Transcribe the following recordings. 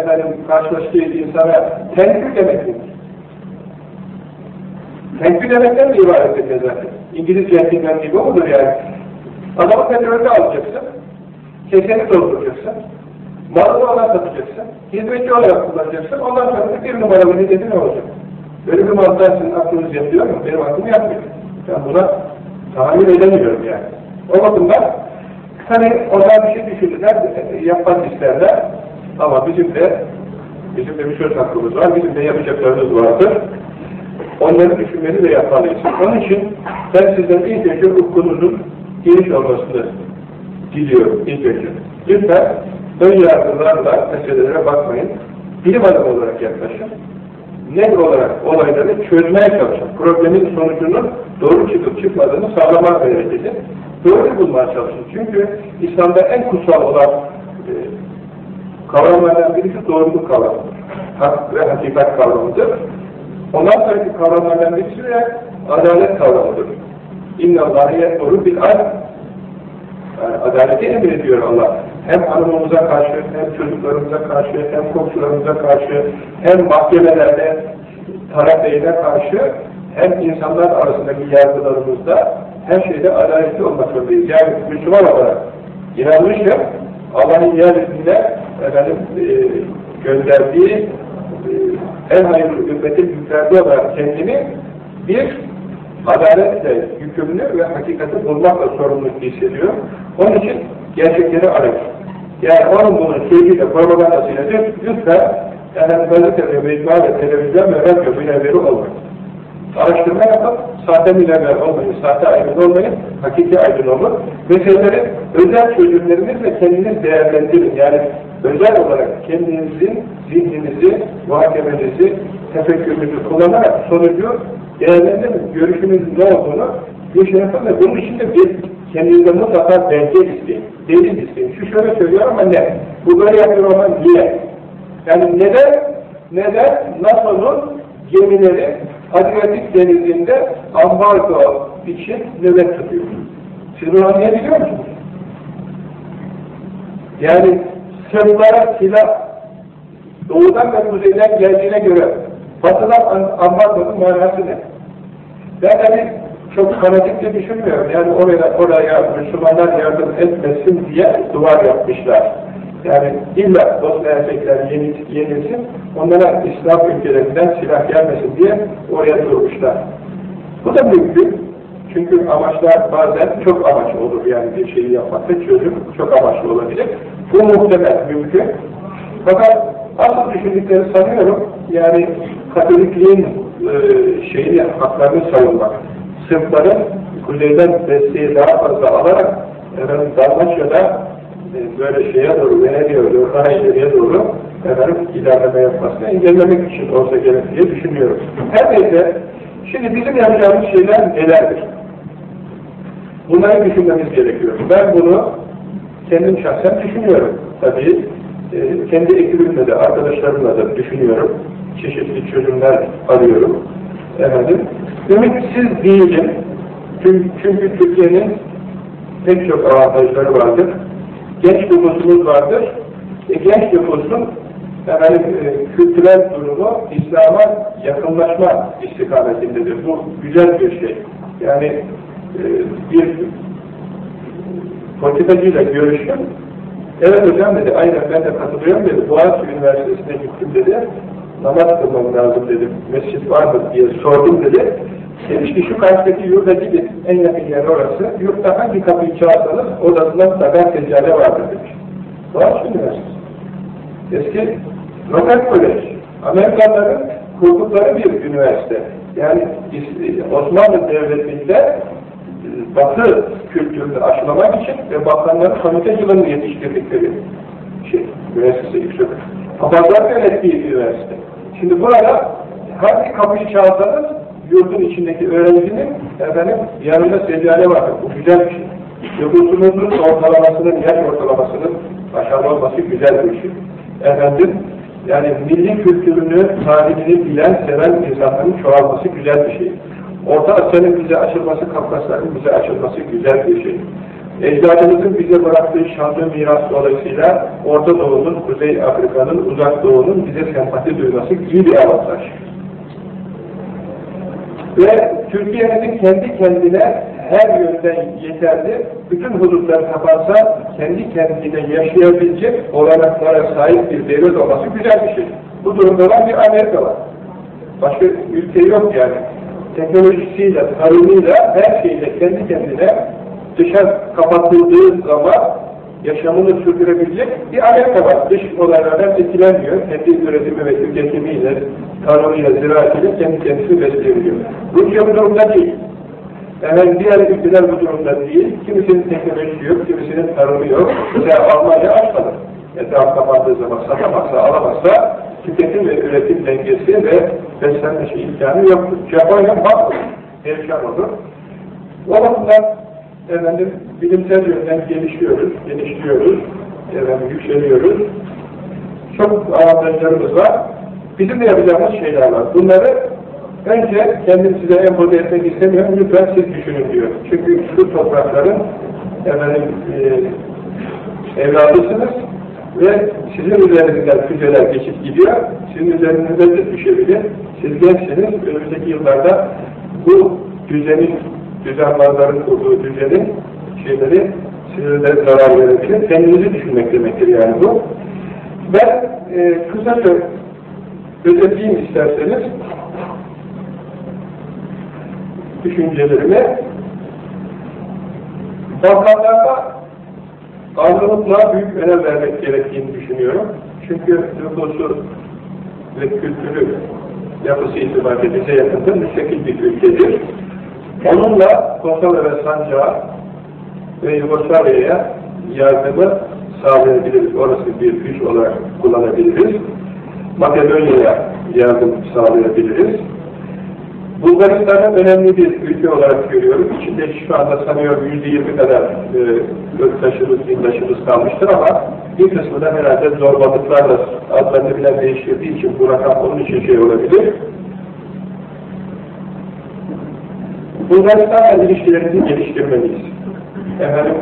efendim, karşılaştığı insana tenkül demek midir? Tenkül demekten mi ibarettir zaten? İngiliz centilmen gibi olur yani. Adamı petrolde alacaksın, keseni dolduracaksın, malını ona satacaksın, hizmetçi olarak kullanacaksın, ondan sonra bir numaralı ne dedi ne olacak? Böyle bir mantığa sizin aklınız yapıyor mu? Benim aklım yapmıyor. Ben buna tahammül edemiyorum yani. O bakımdan hani onlar bir şey düşünürler, yapmak isterler ama bizim de bizim de bir söz hakkımız var, bizim de yapacaklarımız vardır. Onları düşünmeli ve yapmalıyız. Onun için ben sizden ilk önce ufkunuzun geniş olmasını diliyorum ilk önce. Lütfen ön yargılarla meselelere bakmayın. Bilim adamı olarak yaklaşın. Net olarak olayları çözmeye çalışın. Problemin sonucunun doğru çıkıp çıkmadığını sağlamaya gayret. Doğru bulmaya çalışın. Çünkü İslam'da en kutsal olan e, kavramlardan birisi doğruluk kavramıdır. Hak ve hakikat kavramıdır. Ondan sonraki kavramlardan birisi de adalet kavramıdır. İnne Allah'e doğru bil ad. Yani adaleti emrediyor Allah. Hem hanımımıza karşı, hem çocuklarımıza karşı, hem komşularımıza karşı, hem mahkemelerde taraf beyine karşı, hem insanlar arasındaki yargılarımızda her şeyde adaletli olmak zorundayız. Yani Müslüman olarak inanmışım, Allah'ın yeryüzünde efendim, e, gönderdiği e, en hayırlı ümmetin yüklerdi olarak kendini bir adaletle yükümlü ve hakikati bulmakla sorumluluk hissediyor. Onun için gerçekleri arıyor. Yani onun bunun sözüyle, propagandasıyla lütfen yani gazete ve mecmua ve televizyon ve radyo münevveri olmayın. Araştırma yapın, sahte münevver olmayın, sahte aydın olmayın, hakiki aydın olun. Meseleleri özel çözümlerinizle kendiniz değerlendirin. Yani özel olarak kendinizin zihninizi, muhakemenizi, tefekkürünüzü kullanarak sonucu değerlendirin. Görüşünüzün ne olduğunu bir şey yapın bunun için de bir kendinize mutlaka belge isteyin, delil isteyin. Şu şöyle söylüyor ama ne? Bu böyle yapıyor ama niye? Yani neden, neden NASA'nın gemileri Adriyatik denizinde ambargo için nöbet tutuyor? Siz bunu anlayabiliyor musunuz? Yani Sırplara silah doğudan ve kuzeyden geldiğine göre batıdan ambargonun manası ne? Ben tabi çok fanatikçe düşünmüyorum. Yani oraya, oraya Müslümanlar yardım etmesin diye duvar yapmışlar. Yani illa Bosna Hersekler yenilsin, onlara İslam ülkelerinden silah gelmesin diye oraya durmuşlar. Bu da mümkün. Çünkü amaçlar bazen çok amaç olur. Yani bir şeyi yapmakta çözüm çok amaçlı olabilir. Bu muhtemel mümkün. Fakat asıl düşündükleri sanıyorum yani Katolikliğin e, şeyini, haklarını savunmak. Sırpların kuzeyden desteği daha fazla alarak efendim, Dalmaçya'da böyle şeye doğru, Venedik'e doğru, ileriye doğru efendim, ilerleme yapmasını engellemek için olsa gerek diye düşünüyorum. Her neyse, şimdi bizim yapacağımız şeyler nelerdir? Bunları düşünmemiz gerekiyor. Ben bunu kendim şahsen düşünüyorum. Tabii e, kendi ekibimle de, arkadaşlarımla da düşünüyorum. Çeşitli çözümler arıyorum. Efendim, ümitsiz değilim. Çünkü, çünkü Türkiye'nin pek çok avantajları vardır. Genç nüfusumuz vardır. E, genç nüfusun efendim, e, kültürel durumu İslam'a yakınlaşma istikametindedir. Bu güzel bir şey. Yani e, bir politikacıyla görüştüm. Evet hocam dedi, aynen ben de katılıyorum dedi. Boğaziçi Üniversitesi'ne gittim dedi. Namaz kılmam lazım dedim. Mescit var mı diye sordum dedi. Demiş ki şu karşıdaki yurda gidin, en yakın yer orası. Yurtta hangi kapıyı çalsanız odasında saber seccade vardır demiş. Boğaziçi Üniversitesi. Eski Rocket College. Amerikanların kurdukları bir üniversite. Yani Osmanlı Devleti'nde Batı kültürünü aşılamak için ve bakanların komitecilığını yetiştirdikleri şey, üniversitesi yüksek. Papazlar yönettiği bir üniversite. Şimdi burada hangi kapıyı çalsanız yurdun içindeki öğrencinin efendim yanında seccade vardır. Bu güzel bir şey. Nüfusunuzun ortalamasının, yaş ortalamasının aşağı olması güzel bir şey. Efendim, yani milli kültürünü, tarihini bilen, seven insanların çoğalması güzel bir şey. Orta Asya'nın bize açılması, Kafkasların bize açılması güzel bir şey. ecdadımızın bize bıraktığı şanlı miras dolayısıyla Orta Doğu'nun, Kuzey Afrika'nın, Uzak Doğu'nun bize sempati duyması iyi bir avantaj. Ve Türkiye'nin kendi kendine her yönden yeterli, bütün hudutlar kapansa kendi kendine yaşayabilecek olanaklara sahip bir devlet olması güzel bir şey. Bu durumda olan bir Amerika var. Başka ülke yok yani. Teknolojisiyle, tarımıyla, her şeyle kendi kendine dışa kapatıldığı zaman yaşamını sürdürebilecek bir Amerika var. Dış olaylardan etkilenmiyor. Kendi üretimi ve tüketimiyle, tarımıyla, ziraatiyle kendi kendisini besleyebiliyor. Rusya bu durumda değil. Yani diğer ülkeler bu durumda değil. Kimisinin teknolojisi yok, kimisinin tarımı yok. Mesela Almanya açmadı. Etraf kapandığı zaman satamazsa, alamazsa tüketim ve üretim dengesi ve beslenme şey imkanı yok. Japonya bak, perişan olur. O bakımdan efendim, bilimsel yönden gelişiyoruz, geliştiriyoruz, efendim, yükseliyoruz. Çok avantajlarımız var. Bizim de yapacağımız şeyler var. Bunları önce kendim size empoze etmek istemiyorum, lütfen siz düşünün diyor. Çünkü şu toprakların efendim, e, evladısınız ve sizin üzerinizden füzeler geçip gidiyor, sizin üzerinizden de düşebilir. Siz gençsiniz, önümüzdeki yıllarda bu düzenin, düzenbazların kurduğu düzenin şeyleri size de zarar verebilir. Kendinizi düşünmek demektir yani bu. Ben e, kısaca özetleyeyim isterseniz düşüncelerimi. Balkanlarda Arnavutluğa büyük önem vermek gerektiğini düşünüyorum. Çünkü nüfusu ve kültürü yapısı itibariyle bize yakındır, müstakil bir ülkedir. Onunla Kosova ve Sancağı ve Yugoslavya'ya yardımı sağlayabiliriz. Orası bir güç olarak kullanabiliriz. Makedonya'ya yardım sağlayabiliriz. Bulgaristan'ı önemli bir ülke olarak görüyorum. İçinde şu anda sanıyorum yüzde yirmi kadar e, bindaşımız kalmıştır ama bir kısmı da herhalde zorbalıklarla adlarını bilen değiştirdiği için bu rakam onun için şey olabilir. Bulgaristan'la ilişkilerimizi geliştirmeliyiz. Efendim,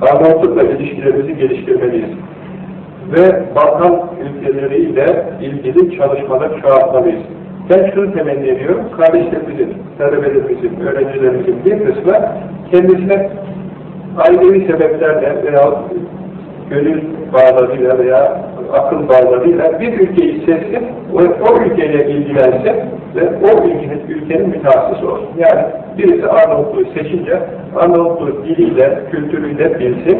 Arnavutluk'la ilişkilerimizi geliştirmeliyiz. Ve Balkan ülkeleriyle ilgili çalışmalar çoğaltmalıyız. Ben şunu temenni ediyorum, kardeşlerimizin, talebelerimizin, öğrencilerimizin bir kısmı kendisine ailevi sebeplerle veya gönül bağlarıyla veya akıl bağlarıyla bir ülkeyi seçsin, o, o ülkeyle ilgilensin ve o ülkenin, ülkenin mütehassısı olsun. Yani birisi Arnavutluğu seçince Arnavutluğu diliyle, kültürüyle bilsin,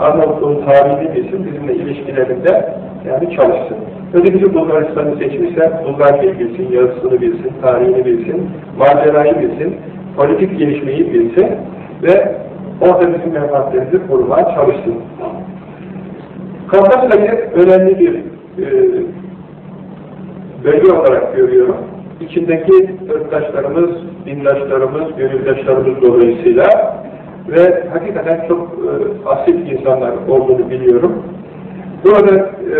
Arnavutluğun tarihini bilsin, bizimle ilişkilerinde yani çalışsın. Öteki Bulgaristan'ı seçmişse Bulgarca'yı bilsin, yazısını bilsin, tarihini bilsin, macerayı bilsin, politik gelişmeyi bilsin ve orada bizim menfaatlerimizi korumaya çalışsın. Kafkasya'yı önemli bir e, bölge olarak görüyorum. İçindeki ırktaşlarımız, dindaşlarımız, gönüldaşlarımız dolayısıyla ve hakikaten çok e, asil insanlar olduğunu biliyorum. Burada e,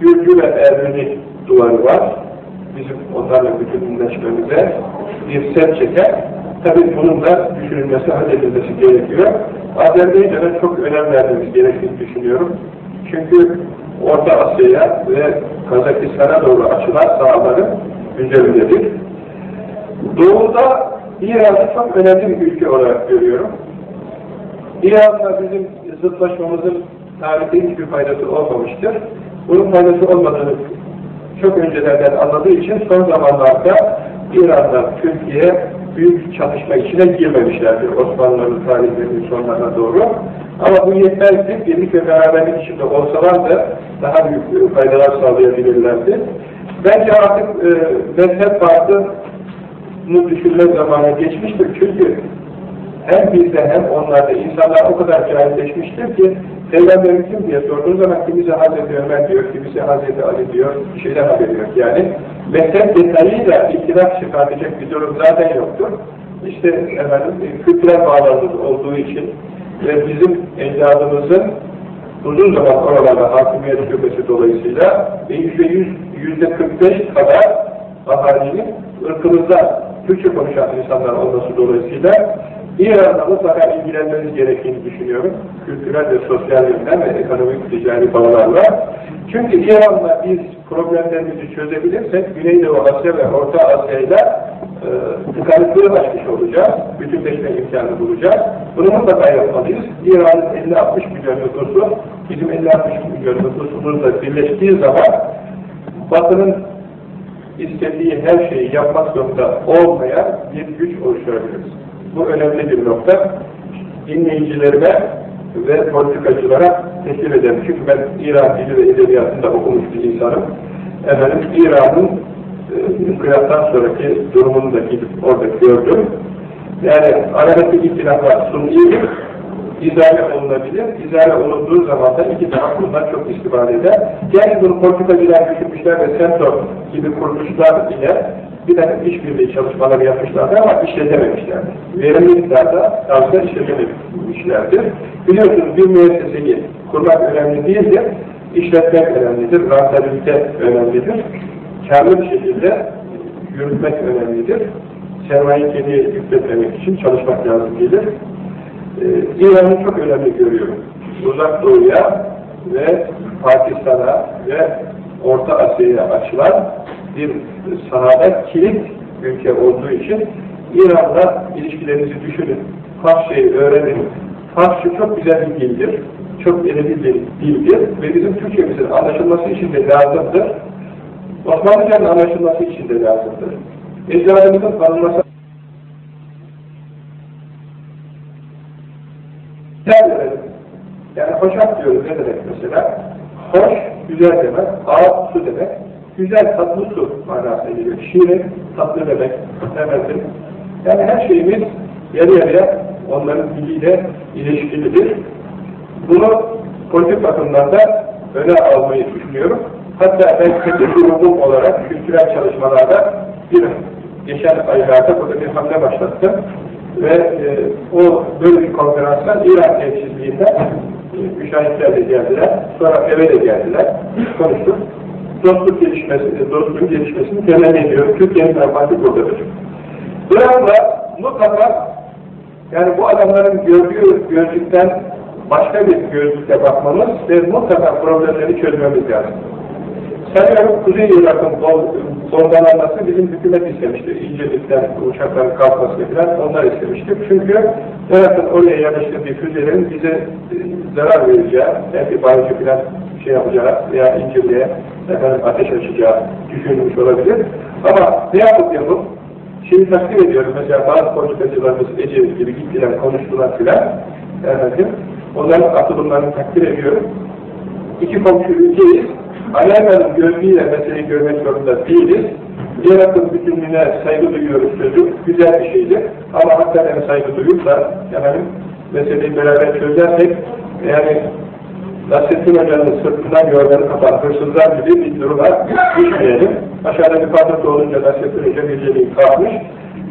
Gürcü ve Ermeni duvarı var. Bizim onlarla bütünleşmemize bir set çeker. Tabi bunun da düşünülmesi, halledilmesi gerekiyor. Azerbaycan'a çok önem vermemiz gerektiğini düşünüyorum. Çünkü Orta Asya'ya ve Kazakistan'a doğru açılan sahaların üzerindedir. Doğuda İran'ı çok önemli bir ülke olarak görüyorum. İran'la bizim zıtlaşmamızın tarihte hiçbir faydası olmamıştır. Bunun faydası olmadığını çok öncelerden anladığı için son zamanlarda İran'da Türkiye büyük çatışma içine girmemişlerdir Osmanlıların tarihlerinin sonlarına doğru. Ama bu yetmezdi. Birlik ve beraberlik içinde olsalar da daha büyük faydalar sağlayabilirlerdi. Bence artık e, mezhep farkını düşünme zamanı geçmiştir. Çünkü hem bizde hem onlarda insanlar o kadar cahilleşmiştir ki Peygamberim kim diye sorduğu zaman kimisi Hazreti Ömer diyor, kimisi Hazreti Ali diyor, bir şeyden haberi yok. Yani mezhep detayıyla ihtilaf çıkartacak bir durum zaten yoktur. İşte efendim, kültürel bağlarımız olduğu için ve bizim ecdadımızın uzun zaman oralarda hakimiyet şubesi dolayısıyla yüzde yüz, yüzde 45 kadar ahalinin ırkımızda Türkçe konuşan insanlar olması dolayısıyla İran'la mutlaka ilgilenmeniz gerektiğini düşünüyorum. Kültürel ve sosyal yönden ve ekonomik ticari bağlarla. Çünkü İran'la biz problemlerimizi çözebilirsek Güneydoğu Asya ve Orta Asya'yla e, tıkanıklığı açmış olacağız. Bütünleşme imkanı bulacağız. Bunu mutlaka yapmalıyız. İran'ın 50-60 milyon nüfusu bizim 50-60 milyon nüfusumuzla birleştiği zaman Batı'nın istediği her şeyi yapmak zorunda olmayan bir güç oluşturabiliriz. Bu önemli bir nokta. Dinleyicilerime ve politikacılara teşkil ederim. Çünkü ben İran dili ve edebiyatında okumuş bir insanım. Efendim İran'ın inkılaptan sonraki durumunu da gidip orada gördüm. Yani aradaki ihtilaflar sunnidir, izale olunabilir. İzale olunduğu zaman da iki taraf bundan çok istifade eder. Gerçi bunu politikacılar düşünmüşler ve Sento gibi kuruluşlar ile bir takım işbirliği çalışmaları yapmışlardı ama işletememişlerdi. Verimli miktarda fazla işletememişlerdir. Biliyorsunuz bir müesseseyi kurmak önemli değildir, işletmek önemlidir, rentabilite önemlidir. Karlı bir şekilde yürütmek önemlidir. Sermaye kediye yükletmemek için çalışmak lazım gelir. Ee, İran'ı çok önemli görüyorum. Uzak Doğu'ya ve Pakistan'a ve Orta Asya'ya açılan bir sahada kilit ülke olduğu için İran'la ilişkilerinizi düşünün. Farsçayı öğrenin. Farsça çok güzel bir dildir. Çok edebi bir dildir ve bizim Türkçemizin anlaşılması için de lazımdır. Osmanlıca'nın anlaşılması için de lazımdır. Ecdadımızın tanınması yani hoşaf diyoruz ne demek mesela? Hoş, güzel demek, ağ, su demek. Güzel, tatlı su manasına geliyor. Şirin, tatlı demek. Efendim. Yani her şeyimiz yarı yarıya onların diliyle ilişkilidir. Bunu politik bakımdan da öne almayı düşünüyorum. Hatta ben kendi grubum olarak kültürel çalışmalarda bir geçen aylarda burada bir hamle başlattım. Ve e, o böyle bir konferanstan İran temsilciliğinden e, müşahitler de geldiler. Sonra eve de geldiler. Konuştuk. Dostluk gelişmesi, dostluğun gelişmesini temenni ediyorum. Türkiye'nin menfaati buradadır. Irak'la mutlaka yani bu adamların gördüğü gözlükten başka bir gözlükle bakmamız ve mutlaka problemleri çözmemiz lazım. Sanıyorum Kuzey Irak'ın bombalanması bizim hükümet istemişti. İncelikten, uçakların kalkması falan onlar istemişti. Çünkü Irak'ın oraya yerleştirdiği füzelerin bize e, zarar vereceği, belki barıcı falan şey yapacağı veya incirliğe efendim, ateş açacağı düşünülmüş olabilir. Ama ne yapıp yapıp Şimdi takdir ediyorum mesela bazı politikacılarımız Ecevit gibi gittiler, konuştular filan. Efendim, onların atılımlarını takdir ediyorum. İki komşu ülkeyiz, Alakalı gözlüğüyle meseleyi görmek zorunda değiliz. Yaratın bütünlüğüne saygı duyuyoruz sözü, güzel bir şeydir. Ama hakikaten saygı duyup da efendim, meseleyi beraber çözersek, yani Nasrettin Hoca'nın sırtından yorganı kapan hırsızlar gibi bir duruma düşmeyelim. Aşağıda bir patlat olunca Nasrettin Hoca geceliği kalkmış,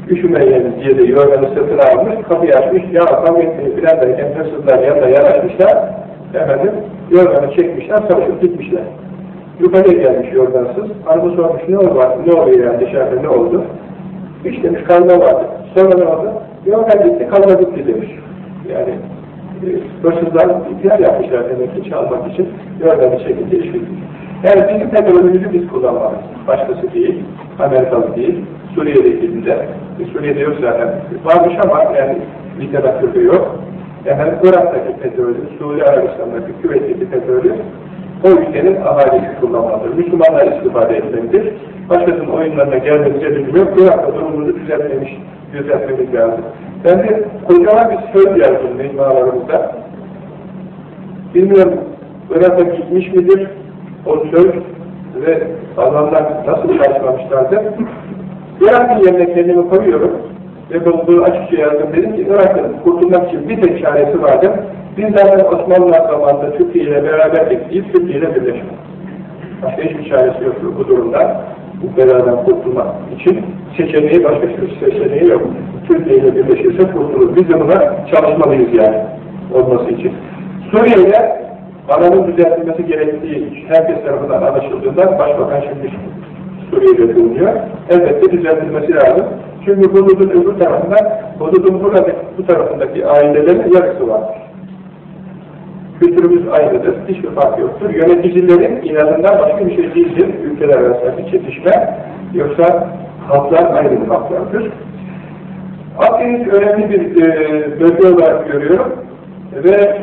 üşümeyelim diye de yorganı sırtına almış, kapıyı açmış, ya kavga etmeyi filan derken hırsızlar yanına yanaşmışlar, efendim, yorganı çekmişler, savaşıp gitmişler. Yukarıya gelmiş yorgansız. Hanımı sormuş ne oldu? Ne oluyor yani dışarıda ne oldu? Hiç demiş karnına vardı. Sonra ne oldu? Yorgan gitti, karnına gitti demiş. Yani e, hırsızlar ihtiyar yapmışlar demek ki çalmak için yorganı çekildi, iş bitti. Yani bizim teknolojimizi biz kullanmalıyız. Başkası değil, Amerikalı değil, Suriye'deki de, e, Suriye'de yok zaten. Varmış ama yani literatürde yok. Yani Irak'taki petrolü, Suudi Arabistan'daki, Küvet'teki petrolü o ülkenin ahalisi kullanmalıdır. Müslümanlar istifade etmelidir. Başkasının oyunlarına gelmemize lüzum yok. Irak'ta durumumuzu düzeltmemiş, düzeltmemiz lazım. Ben de kocaman bir söz yazdım mecmualarımızda. Bilmiyorum Irak'a gitmiş midir o söz ve adamlar nasıl karşılamışlardır. Irak'ın yerine kendimi koyuyorum ve bunu açıkça yazdım. Dedim ki Irak'ın kurtulmak için bir tek çaresi vardır. Biz zaten Osmanlılar zamanında Türkiye ile beraber bekleyip Türkiye ile birleşmek. Başka hiçbir çaresi yoktur bu durumda. Bu beladan kurtulmak için seçeneği başka bir seçeneği yok. Türkiye ile birleşirse kurtulur. Biz de buna çalışmalıyız yani olması için. Suriye ile aranın düzeltilmesi gerektiği herkes tarafından anlaşıldığında Başbakan şimdi Suriye'de bulunuyor. Elbette düzeltilmesi lazım. Çünkü hududun öbür tarafında, hududun bu tarafındaki ailelerin yarısı var. Kültürümüz aynıdır, hiçbir fark yoktur. Yöneticilerin inanından başka bir şey değildir. Ülkeler arasındaki çetişme, yoksa halklar ayrı halklardır. Akdeniz önemli bir e, bölge olarak görüyorum ve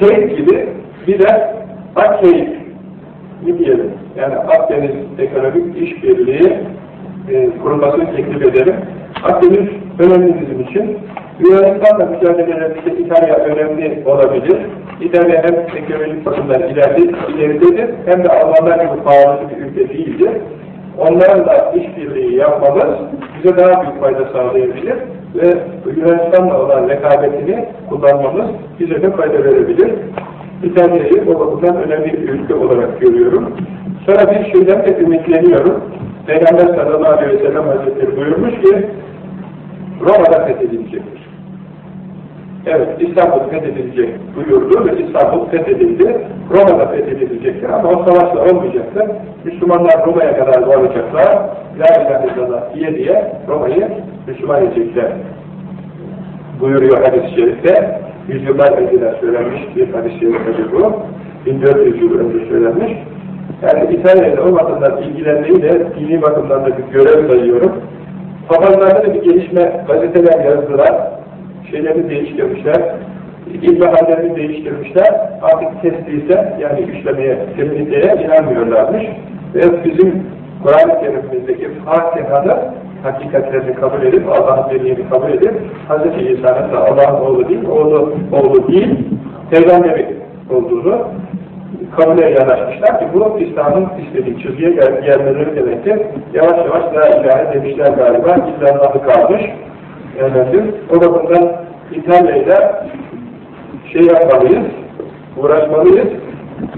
keyif gibi bir de Akkeyif diyelim, yani Akdeniz Ekonomik İşbirliği e, kurulmasını teklif ederim. Akdeniz önemli bizim için. Yunanistan'la mücadelelerimizde İtalya önemli olabilir. İtalya hem teknolojik bakımdan ileride, ileridedir, hem de Almanlar gibi pahalı bir ülke değildir. Onlarla işbirliği yapmamız bize daha büyük fayda sağlayabilir ve Yunanistan'la olan rekabetini kullanmamız bize de fayda verebilir. İtalya'yı o bakımdan önemli bir ülke olarak görüyorum. Sonra bir şeyden de ümitleniyorum. Peygamber sallallahu aleyhi ve sellem hazretleri buyurmuş ki Roma'da fethedilecektir. Evet, İstanbul fethedilecek buyurdu ve İstanbul fethedildi. Roma'da fethedilecektir ama o savaşla olmayacaktır. Müslümanlar Roma'ya kadar varacaklar. La ilahe illallah diye diye Roma'yı Müslüman edecekler. Buyuruyor hadis-i şerifte. Yüzyıllar önce söylenmiş bir hadis-i şerifte bu. 1400 yıl önce söylenmiş. Yani İtalya'yla o bakımdan ilgilenmeyi de dini bakımdan da bir görev sayıyorum. Papazlarda da bir gelişme gazeteler yazdılar. Şeylerini değiştirmişler. İlmihallerini değiştirmişler. Artık testliyse yani işlemeye, temizliğe inanmıyorlarmış. Ve bizim Kur'an-ı Kerim'imizdeki Fatiha'da hakikatlerini kabul edip, Allah'ın birliğini kabul edip, Hz. İsa'nın da Allah'ın oğlu değil, oğlu, oğlu değil, peygamberi olduğunu kabule yanaşmışlar ki bu İslam'ın istediği çizgiye gel gelmeleri demektir. Yavaş yavaş la ilahe demişler galiba, İslam'dan kalmış. Efendim, o bakımdan İtalya'yla şey yapmalıyız, uğraşmalıyız.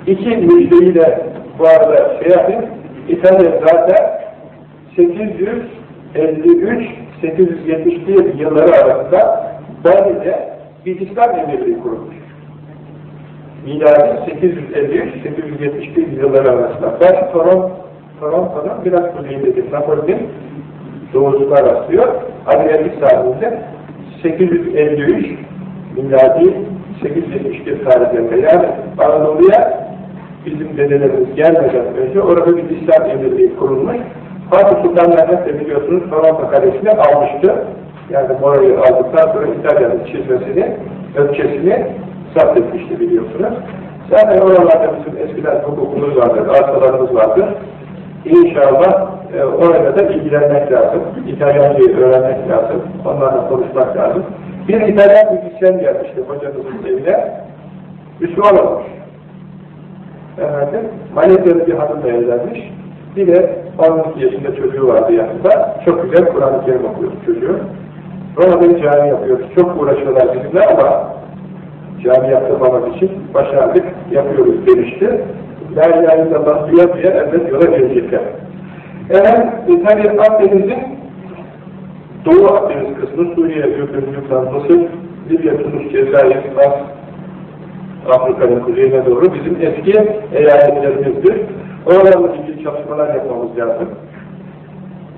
İki müjdeyi de bu arada şey yapayım, İtalya zaten 853-871 yılları arasında Bali'de bir İslam emirliği kurulmuş. Miladi 853-871 yılları arasında. Ben Toron, Toronto'nun biraz kuzeyindedir. Napoli'nin doğusuna rastlıyor. Adriyatik sahilinde 853 miladi 871 tarihlerinde yani Anadolu'ya bizim dedelerimiz gelmeden önce orada bir İslam emirliği kurulmuş. Fatih Sultan Mehmet de biliyorsunuz Toronto Kalesi'ni almıştı. Yani orayı aldıktan sonra İtalya'nın çizmesini, ölçesini zapt etmişti biliyorsunuz. Zaten oralarda bizim eskiden hukukumuz vardır, arsalarımız vardır. İnşallah e, orada da ilgilenmek lazım. İtalyancayı öğrenmek lazım. Onlarla konuşmak lazım. Bir İtalyan müzisyen gelmişti hocamızın evine. Müslüman olmuş. Efendim, Malezya'da bir hanımla evlenmiş. Bir de 12 yaşında çocuğu vardı yanında. Çok güzel Kur'an-ı Kerim okuyordu çocuğu. Roma'da bir cami yapıyoruz. Çok uğraşıyorlar bizimle ama cami yaptırmamak için başardık, yapıyoruz demişti. La ilahe illallah duya duya elbet yola gelecekler. Eğer İtalya Akdeniz'in Doğu Akdeniz kısmı Suriye, Lübnan, Mısır, Libya, Tunus, Cezayir, Fas, Afrika'nın kuzeyine doğru bizim eski eyaletlerimizdir. Oralarla ilgili çalışmalar yapmamız lazım.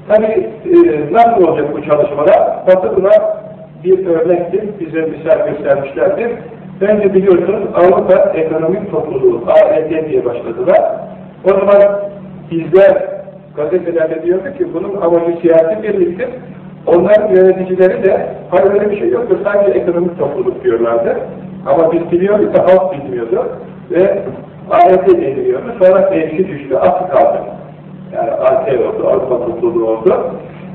Tabi e, nasıl olacak bu çalışmalar? Batı buna bir örnektir, bize misal göstermişlerdir. Önce biliyorsunuz Avrupa Ekonomik Topluluğu, AET diye başladılar. O zaman bizler gazetelerde diyordu ki bunun amacı siyasi birliktir. Onların yöneticileri de hayır öyle bir şey yoktur, sadece ekonomik topluluk diyorlardı. Ama biz biliyorduk da halk bilmiyordu. Ve AET deniliyordu. Sonra eski düştü, asıl kaldı. Yani AT oldu, Avrupa topluluğu oldu.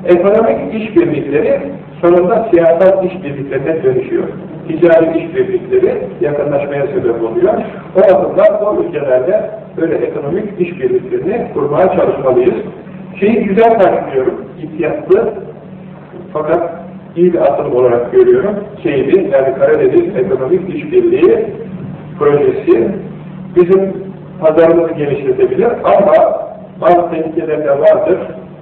Ekonomik işbirlikleri sonunda siyasal işbirliklerine dönüşüyor. Ticari işbirlikleri yakınlaşmaya sebep oluyor. O bakımdan o ülkelerde böyle ekonomik işbirliklerini kurmaya çalışmalıyız. Şeyi güzel takip ihtiyatlı fakat iyi bir atılım olarak görüyorum. Şeydi, yani Karadeniz Ekonomik İşbirliği projesi bizim pazarımızı genişletebilir ama bazı tehlikeler de vardır.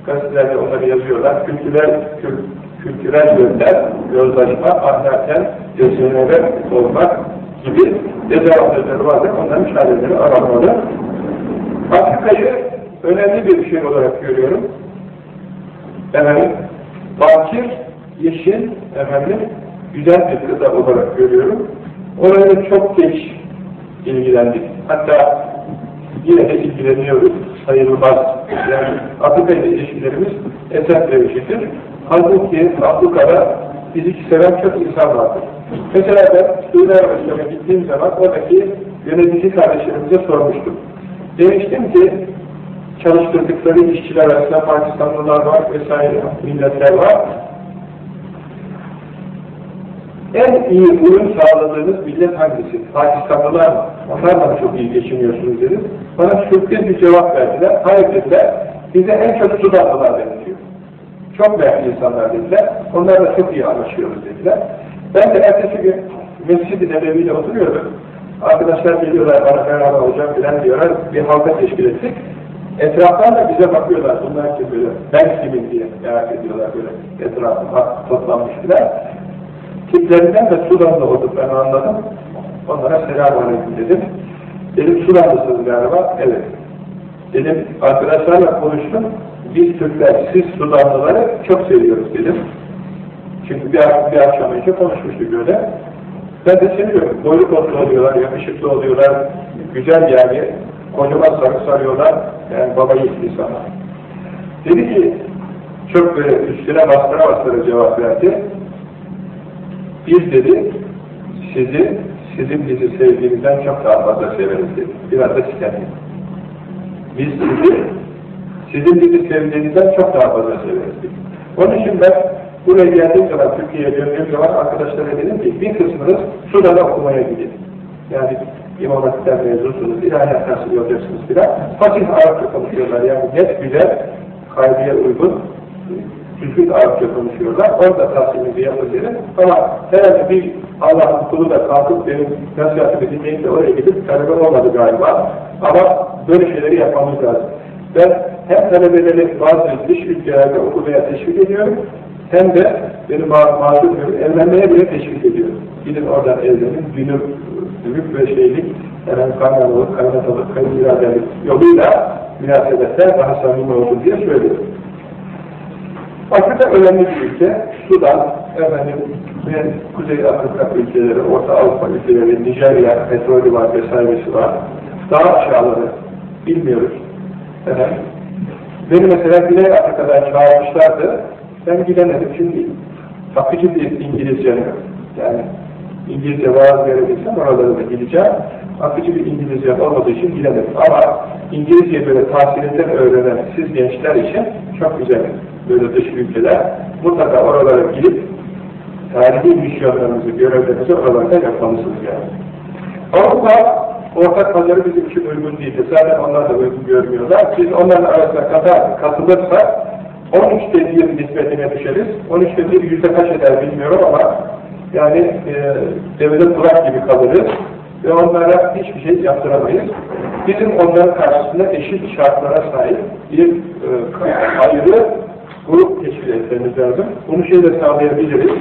Gazetelerde onları yazıyorlar. Kültürel, kül, kültürel yönden yozlaşma, ahlaken göstermeler olmak gibi dezavantajları vardır. Onların çareleri aranmalı. Afrika'yı önemli bir şey olarak görüyorum. Efendim, bakir, yeşil, efendim, güzel bir gıda olarak görüyorum. Oraya çok geç ilgilendik. Hatta yine de ilgileniyoruz, sayılmaz. Yani Afrika ile ilişkilerimiz esas vericidir. Halbuki Afrika'da fiziki seven çok insan vardır. Mesela ben Suudi Arabistan'a gittiğim zaman oradaki yönetici kardeşlerimize sormuştum. Demiştim ki çalıştırdıkları işçiler arasında Pakistanlılar var vesaire milletler var. En iyi uyum sağladığınız millet hangisi? Pakistanlılar mı? Onlarla çok iyi geçiniyorsunuz dedim. Bana sürpriz bir cevap verdiler. Hayır dediler. Bize en çok Sudanlılar benziyor. Çok mertli insanlar dediler. Onlarla çok iyi anlaşıyoruz dediler. Ben de ertesi gün Mescid-i Nebevi'yle oturuyordum. Arkadaşlar geliyorlar bana hocam filan diyorlar. Bir halka teşkil ettik. Etraftan da bize bakıyorlar. Bunlar kim böyle, ben kimim diye merak ediyorlar böyle etrafıma toplanmışlar. Tiplerinden de Sudanlı olduklarını anladım. Onlara selam aleyküm dedim. Dedim Sudanlısınız galiba. Evet. Dedim arkadaşlarla konuştum. Biz Türkler, siz Sudanlıları çok seviyoruz dedim. Çünkü bir, bir akşam önce konuşmuştuk öyle. Ben de seviyorum. Boylu kotlu oluyorlar, yakışıklı oluyorlar. Güzel yani. Kocaman sarı sarıyorlar. Yani baba yiğit insanlar. Dedi ki, çok böyle üstüne bastıra bastıra cevap verdi. Biz dedi, sizi, sizin bizi sevdiğinizden çok daha fazla severiz dedi. Biraz da sitemli. Biz sizi, sizin sevdiğinizden çok daha fazla dedi. Onun için ben buraya geldiğim zaman, Türkiye'ye döndüğüm zaman arkadaşlara dedim ki, bir kısmınız Sudan'a okumaya gidin. Yani İmam Hatip'ten mezunsunuz, ilahiyat tahsil olacaksınız filan. Fasih Arapça konuşuyorlar yani net güzel, kaydıya uygun, düzgün Arapça konuşuyorlar. Orada tahsilimizi yapabilirim. Ama herhalde bir Allah'ın kulu da kalkıp benim nasihatimi dinleyip de oraya gidip talebe olmadı galiba. Ama böyle şeyleri yapmamız lazım. Ben hem talebeleri bazı dış ülkelerde okumaya teşvik ediyorum, hem de beni ma mazur görüp evlenmeye bile teşvik ediyorum. Gidin oradan evlenin, günü büyük ve şeylik, efendim kanalılık, kaynatalık, kayınbiraderlik yoluyla münasebetler daha samimi olsun diye söylüyorum. Afrika önemli bir ülke. Sudan, efendim, ve Kuzey Afrika ülkeleri, Orta Avrupa ülkeleri, Nijerya, petrolü var vesairesi var. Daha aşağıları bilmiyoruz. Efendim. Beni mesela Güney Afrika'dan çağırmışlardı. Ben gidemedim çünkü takıcı bir İngilizce yani İngilizce vaaz verebilsem oralara da gideceğim. Akıcı bir İngilizce olmadığı için gidemedim. Ama İngilizce böyle tahsilinden öğrenen siz gençler için çok güzel böyle dış ülkeler. Mutlaka oralara gidip tarihi misyonlarımızı, görevlerimizi oralarda yapmalısınız yani. Avrupa ortak pazarı bizim için uygun değildir. Zaten onlar da uygun görmüyorlar. Biz onların arasında katar, katılırsak 13'te bir nispetine düşeriz. 13'te bir yüzde kaç eder bilmiyorum ama yani e, devlet kulak gibi kalırız ve onlara hiçbir şey yaptıramayız. Bizim onların karşısında eşit şartlara sahip bir e, ayrı grup teşkil etmemiz lazım. Bunu şeyle sağlayabiliriz.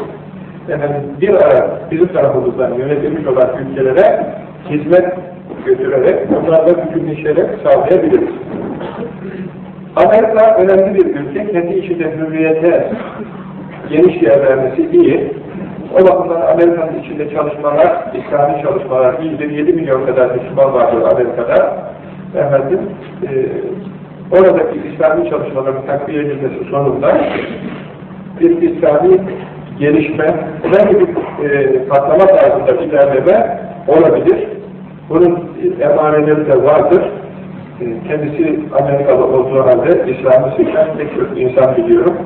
Yani bir ara bizim tarafımızdan yönetilmiş olan ülkelere hizmet götürerek, onlarla bütünleşerek sağlayabiliriz. Amerika önemli bir ülke, kendi içinde hürriyete geniş yer vermesi iyi. O bakımdan Amerika'nın içinde çalışmalar, İslami çalışmalar iyidir. 7 milyon kadar Müslüman vardır Amerika'da. Efendim, e, oradaki İslami çalışmaların takviye edilmesi sonunda bir İslami gelişme, belki bir e, patlama tarzında ilerleme olabilir. Bunun emareleri de vardır. E, kendisi Amerikalı olduğu halde İslam'ı seçen tek çok insan biliyorum.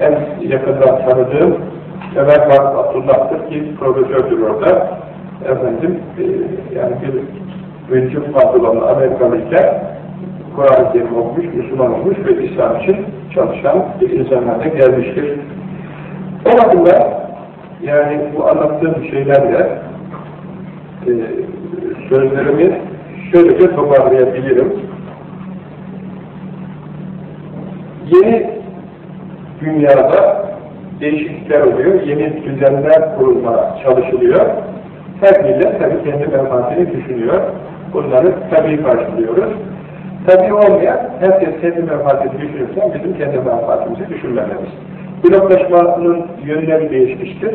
En yakından tanıdığım Ömer Faruk Abdullah'tır ki profesördür orada. Efendim, e, yani bir mülküm pantolonlu Amerikalıyken Kur'an-ı Kerim okumuş, Müslüman olmuş ve İslam için çalışan bir insanlardan gelmiştir. O bakımdan yani bu anlattığım şeylerle e, sözlerimi şöylece toparlayabilirim. Yeni dünyada değişiklikler oluyor, yeni düzenler kurulma çalışılıyor. Her millet tabii kendi menfaatini düşünüyor. Bunları tabii karşılıyoruz. Tabii olmayan, herkes kendi menfaatini düşünürsen bizim kendi menfaatimizi düşünmememiz. Bloklaşmanın yönleri değişmiştir.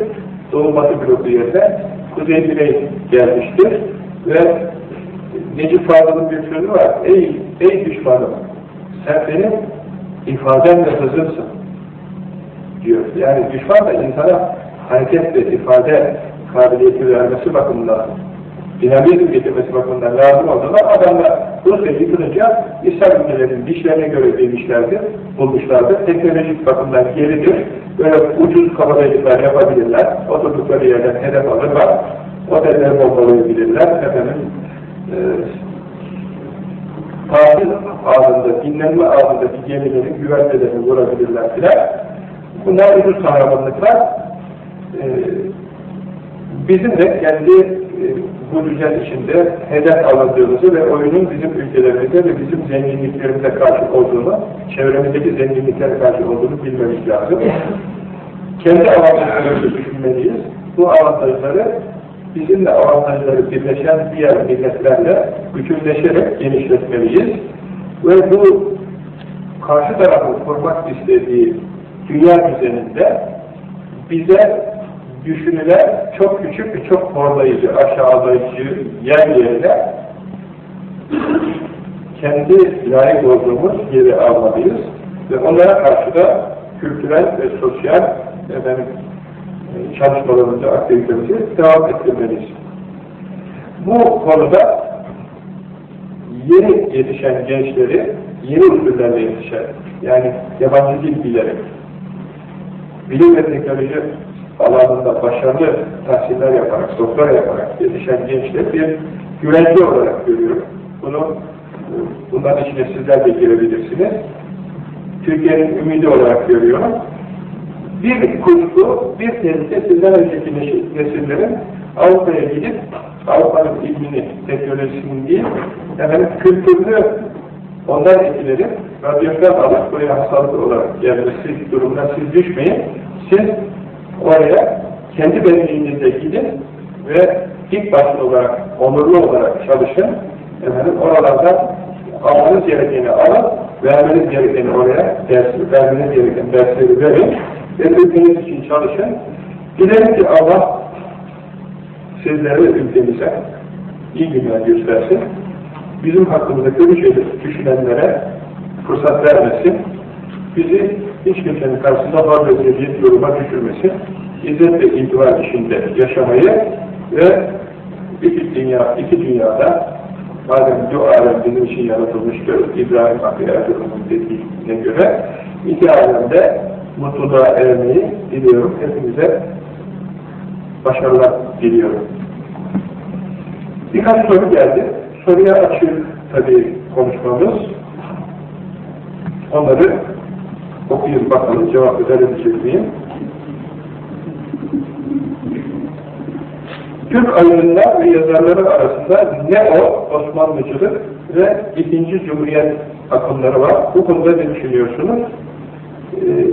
Doğu Batı bloku yerine Kuzey Güney gelmiştir. Ve Necip Fazıl'ın bir sözü var. Ey, ey düşmanım, sen benim ifademle hızımsın diyor. Yani düşman da insana hareket ve ifade kabiliyeti vermesi bakımından dinamizm getirmesi bakımından lazım olduğunda adamlar Rusya yıkılınca İslam ülkelerinin dişlerine göre demişlerdir, bulmuşlardır. Teknolojik bakımdan geridir. Böyle ucuz kabalayıcılar yapabilirler. Oturdukları yerden hedef alırlar. Otelleri bombalayabilirler. Efendim, e, tatil ağzında, dinlenme ağzındaki gemilerin güvenlerini vurabilirler filan. Bunlar ucuz kahramanlıklar. E, bizim de kendi e, bu düzen içinde hedef alındığımızı ve oyunun bizim ülkelerimize ve bizim zenginliklerimize karşı olduğunu, çevremizdeki zenginliklere karşı olduğunu bilmemiz lazım. Kendi avantajlarımızı düşünmeliyiz. Bu avantajları bizimle avantajları birleşen diğer milletlerle bütünleşerek genişletmeliyiz. Ve bu karşı tarafın kurmak istediği dünya düzeninde bize düşünülen çok küçük ve çok horlayıcı, aşağılayıcı yer yerine kendi layık olduğumuz yeri almalıyız ve onlara karşı da kültürel ve sosyal efendim, çalışmalarımızı, aktivitemizi devam ettirmeliyiz. Bu konuda yeni yetişen gençleri, yeni usullerle yetişen, yani yabancı dil bilerek, bilim ve teknoloji alanında başarılı tahsiller yaparak, doktora yaparak yetişen gençler bir güvenli olarak görüyorum. Bunu bundan içine sizler de girebilirsiniz. Türkiye'nin ümidi olarak görüyorum. Bir kuşku, bir tehlike sizden önceki nesillerin Avrupa'ya gidip Avrupa'nın ilmini, teknolojisini değil, efendim kültürlü ondan etkileri radyasyon alıp buraya hastalık olarak gelmesi durumuna siz düşmeyin. Siz oraya kendi benliğinizde gidin ve ilk başlı olarak, onurlu olarak çalışın. Efendim, oralardan almanız gerekeni alın, vermeniz gerekeni oraya, ders, vermeniz gereken dersleri verin ve ülkeniz için çalışın. Dilerim ki Allah sizlere ülkemize iyi günler göstersin. Bizim hakkımızda kötü düşünenlere fırsat vermesin. Bizi hiç kimsenin karşısında var ve duruma düşürmesin. İzzet ve itibar içinde yaşamayı ve iki dünya, iki dünyada madem bu alem bizim için yaratılmıştır, İbrahim Hakkı Erdoğan'ın dediğine göre iki alemde mutluluğa ermeyi diliyorum. Hepinize başarılar diliyorum. Birkaç soru geldi. Soruya açık tabii konuşmamız. Onları okuyun bakalım cevap verebilecek miyim? Türk aydınlar ve yazarları arasında ne o Osmanlıcılık ve ikinci Cumhuriyet akımları var. Bu konuda ne düşünüyorsunuz? Ee,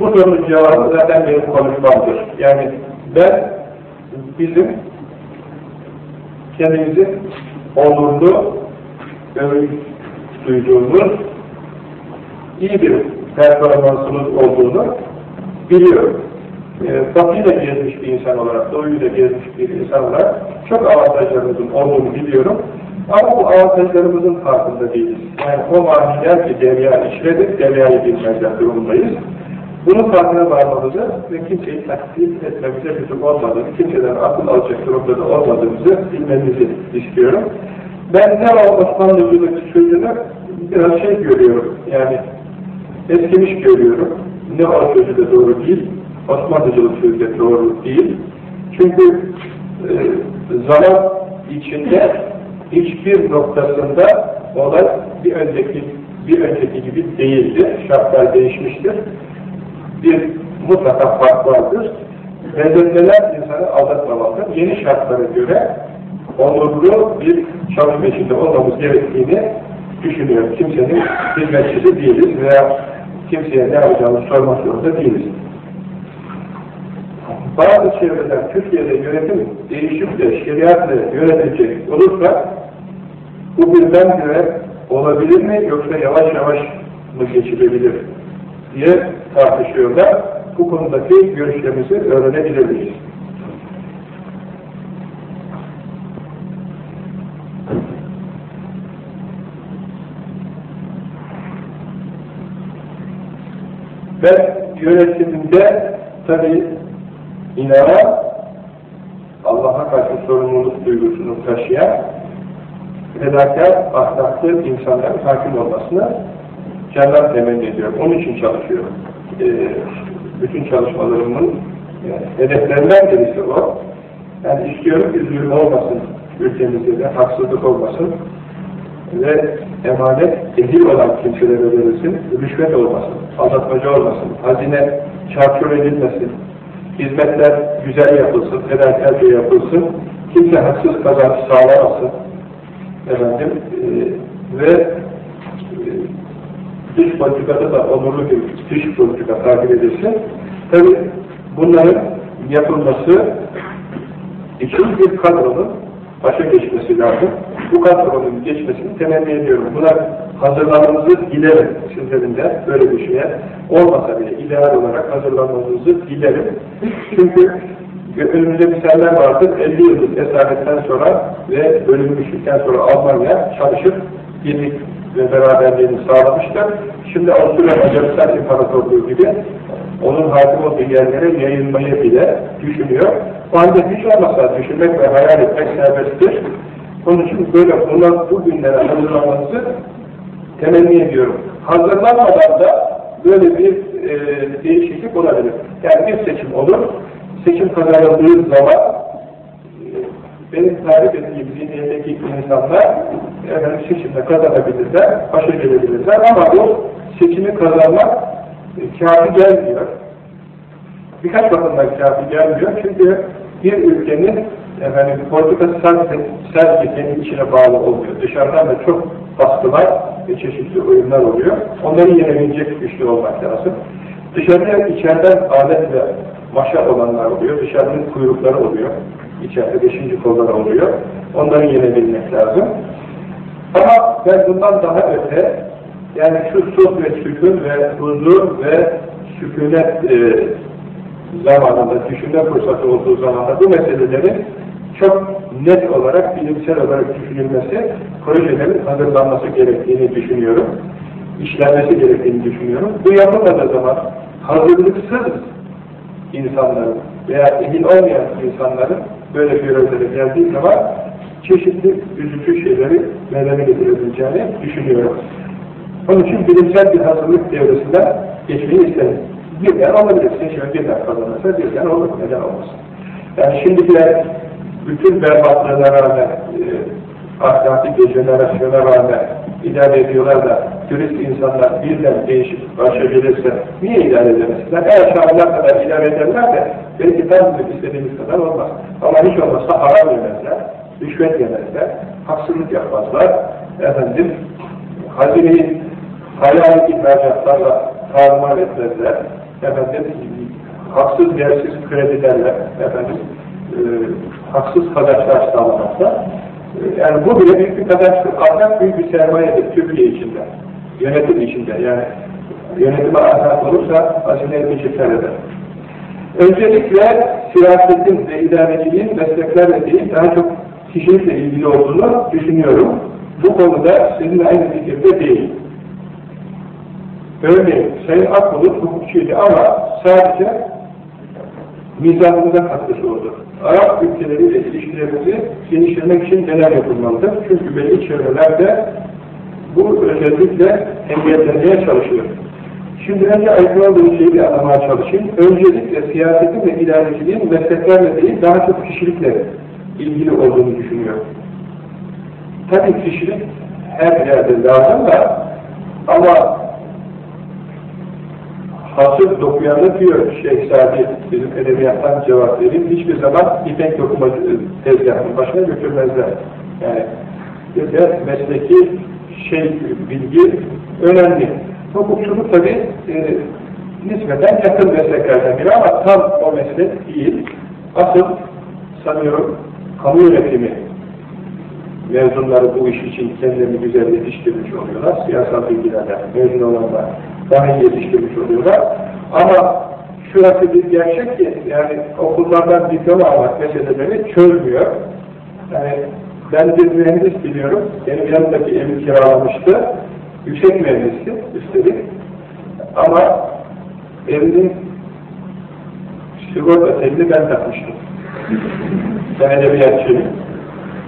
bu sorunun cevabı zaten benim konuşmamdır. Yani ben bizim kendimizi onurlu, duyduğumuz iyi bir performansımız olduğunu biliyorum. E, Batı'yı da gezmiş bir insan olarak, Doğu'yu da gezmiş bir insan olarak çok avantajlarımızın olduğunu biliyorum. Ama bu avantajlarımızın farkında değiliz. Yani o maniler ki derya işledik, deryayı bilmezler durumundayız. Bunun farkına varmamızı ve kimseyi takdir etmemize lüzum olmadığını, kimseden akıl alacak durumda da olmadığımızı bilmenizi istiyorum. Ben ne o Osmanlıcılık sözünü biraz şey görüyorum, yani eskimiş görüyorum. Ne o sözü de doğru değil, Osmanlıcılık sözü de doğru değil. Çünkü e, zaman içinde hiçbir noktasında olay bir önceki bir önceki gibi değildir. Şartlar değişmiştir. Bir mutlaka fark vardır. İnsanı aldatmamalıdır. Yeni şartlara göre onurlu bir çalışma içinde olmamız gerektiğini düşünüyorum. Kimsenin hizmetçisi değiliz veya kimseye ne yapacağını sormak zorunda değiliz. Bazı çevreler Türkiye'de yönetim değişip de şeriatla yönetilecek olursa bu Bu birdenbire olabilir mi yoksa yavaş yavaş mı geçilebilir diye tartışıyorlar. Bu konudaki görüşlerimizi öğrenebilir miyiz? Ve yönetiminde tabi inanan, Allah'a karşı sorumluluk duygusunu taşıyan, fedakar, ahlaklı insanların hakim olmasını candan temenni ediyorum. Onun için çalışıyorum. Ee, bütün çalışmalarımın yani hedeflerinden birisi o. Yani istiyorum ki zulüm olmasın ülkemizde de, haksızlık olmasın ve emanet ehil olan kimselere verilsin, rüşvet olmasın, aldatmacı olmasın, hazine çarçur edilmesin, hizmetler güzel yapılsın, fedakarca yapılsın, kimse haksız kazanç sağlamasın, efendim, e, ve e, dış politikada da onurlu bir dış politika takip edilsin. Tabi bunların yapılması için bir kadronun başa geçmesi lazım. Bu kadronun geçmesini temenni ediyorum. Buna hazırlanmanızı dilerim sizlerin de böyle bir şeye olmasa bile ideal olarak hazırlanmanızı dilerim. Çünkü önümüzde misaller vardır. 50 yıllık esaretten sonra ve bölünmüşlükten sonra Almanya çalışıp birlik ve beraberliğini sağlamıştır. Şimdi Avusturya Macaristan İmparatorluğu gibi onun hakim olduğu yerlere yayılmayı bile düşünüyor. O halde hiç olmazsa düşünmek ve hayal etmek serbesttir. Onun için böyle buna, bu günlere hazırlanmanızı temenni ediyorum. Hazırlanmadan da böyle bir e, değişiklik olabilir. Yani bir seçim olur, seçim kazanıldığı zaman benim tarif ettiğim zihniyetteki insanlar efendim, seçimde kazanabilirler, başa gelebilirler ama bu seçimi kazanmak e, kâfi gelmiyor. Birkaç bakımdan kâfi gelmiyor çünkü bir ülkenin efendim, politikası sadece, sadece içine bağlı olmuyor. Dışarıdan da çok baskılar ve çeşitli oyunlar oluyor. Onları yenebilecek güçlü olmak lazım. Dışarıda içeriden adetle maşa olanlar oluyor. Dışarının kuyrukları oluyor. İçeride beşinci kolları oluyor. Onları yenebilmek lazım. Ama ben bundan daha öte yani şu sulh ve sükun ve huzur ve sükunet e, zamanında, düşünme fırsatı olduğu zamanda bu meselelerin çok net olarak, bilimsel olarak düşünülmesi, projelerin hazırlanması gerektiğini düşünüyorum. işlenmesi gerektiğini düşünüyorum. Bu yapılmadığı zaman hazırlıksız insanların veya emin olmayan insanların böyle görevlere geldiği zaman çeşitli üzücü şeyleri meydana getirebileceğini düşünüyorum. Onun için bilimsel bir hazırlık devresinden geçmeyi isterim. Birden olabilir. Seçmen birden kazanırsa birden olur. Neden olmasın? Yani şimdikiler bütün berbatlığına rağmen, e, ahlaki dejenerasyona rağmen idare ediyorlar da dürüst insanlar birden değişip başa gelirse niye idare edemesinler? Eğer şahane kadar idare ederler de belki tam istediğimiz kadar olmaz. Ama hiç olmazsa haram yemezler, rüşvet yemezler, haksızlık yapmazlar, efendim, hazineyi hayal ihracatlarla tarumar etmezler, efendim, haksız yersiz kredilerle, efendim, e, haksız kazançlar sağlamakta. Yani bu bile büyük bir kazançtır. Ahlak büyük bir sermayedir Türkiye içinde, yönetim içinde. Yani yönetime ahlak olursa hazineye teşekkür eder. Öncelikle siyasetin ve idareciliğin mesleklerle değil, daha çok kişilikle ilgili olduğunu düşünüyorum. Bu konuda sizinle aynı fikirde değil. Örneğin Sayın Akbulut hukukçuydu ama sadece mizahımıza katkısı oldu. Arap ülkeleriyle ilişkilerimizi geliştirmek için neler yapılmalıdır? Çünkü belli çevrelerde bu özellikle engellenmeye çalışıyor. Şimdi önce aykırı şeyi bir anlamaya çalışayım. Öncelikle siyasetin ve idareciliğin mesleklerle değil, daha çok kişilikle ilgili olduğunu düşünüyorum. Tabii kişilik her yerde lazım da ama hasır dokuyanı diyor Şehzadi bizim edebiyattan cevap vereyim. Hiçbir zaman ipek dokuma tezgahının başına götürmezler. Yani de mesleki şey, bilgi önemli. Hukukçuluk tabi e, nispeten yakın mesleklerden biri ama tam o meslek değil. Asıl sanıyorum kamu yönetimi mezunları bu iş için kendilerini güzel yetiştirmiş oluyorlar. Siyasal bilgilerden mezun olanlar daha iyi yetiştirmiş oluyorlar. Ama şurası bir gerçek ki yani okullardan diploma almak meselelerini çözmüyor. Yani ben bir mühendis biliyorum. Benim yanımdaki evi kiralamıştı. Yüksek mühendisli üstelik. Ama evinin sigorta telini ben takmıştım. ben edebiyatçıyım.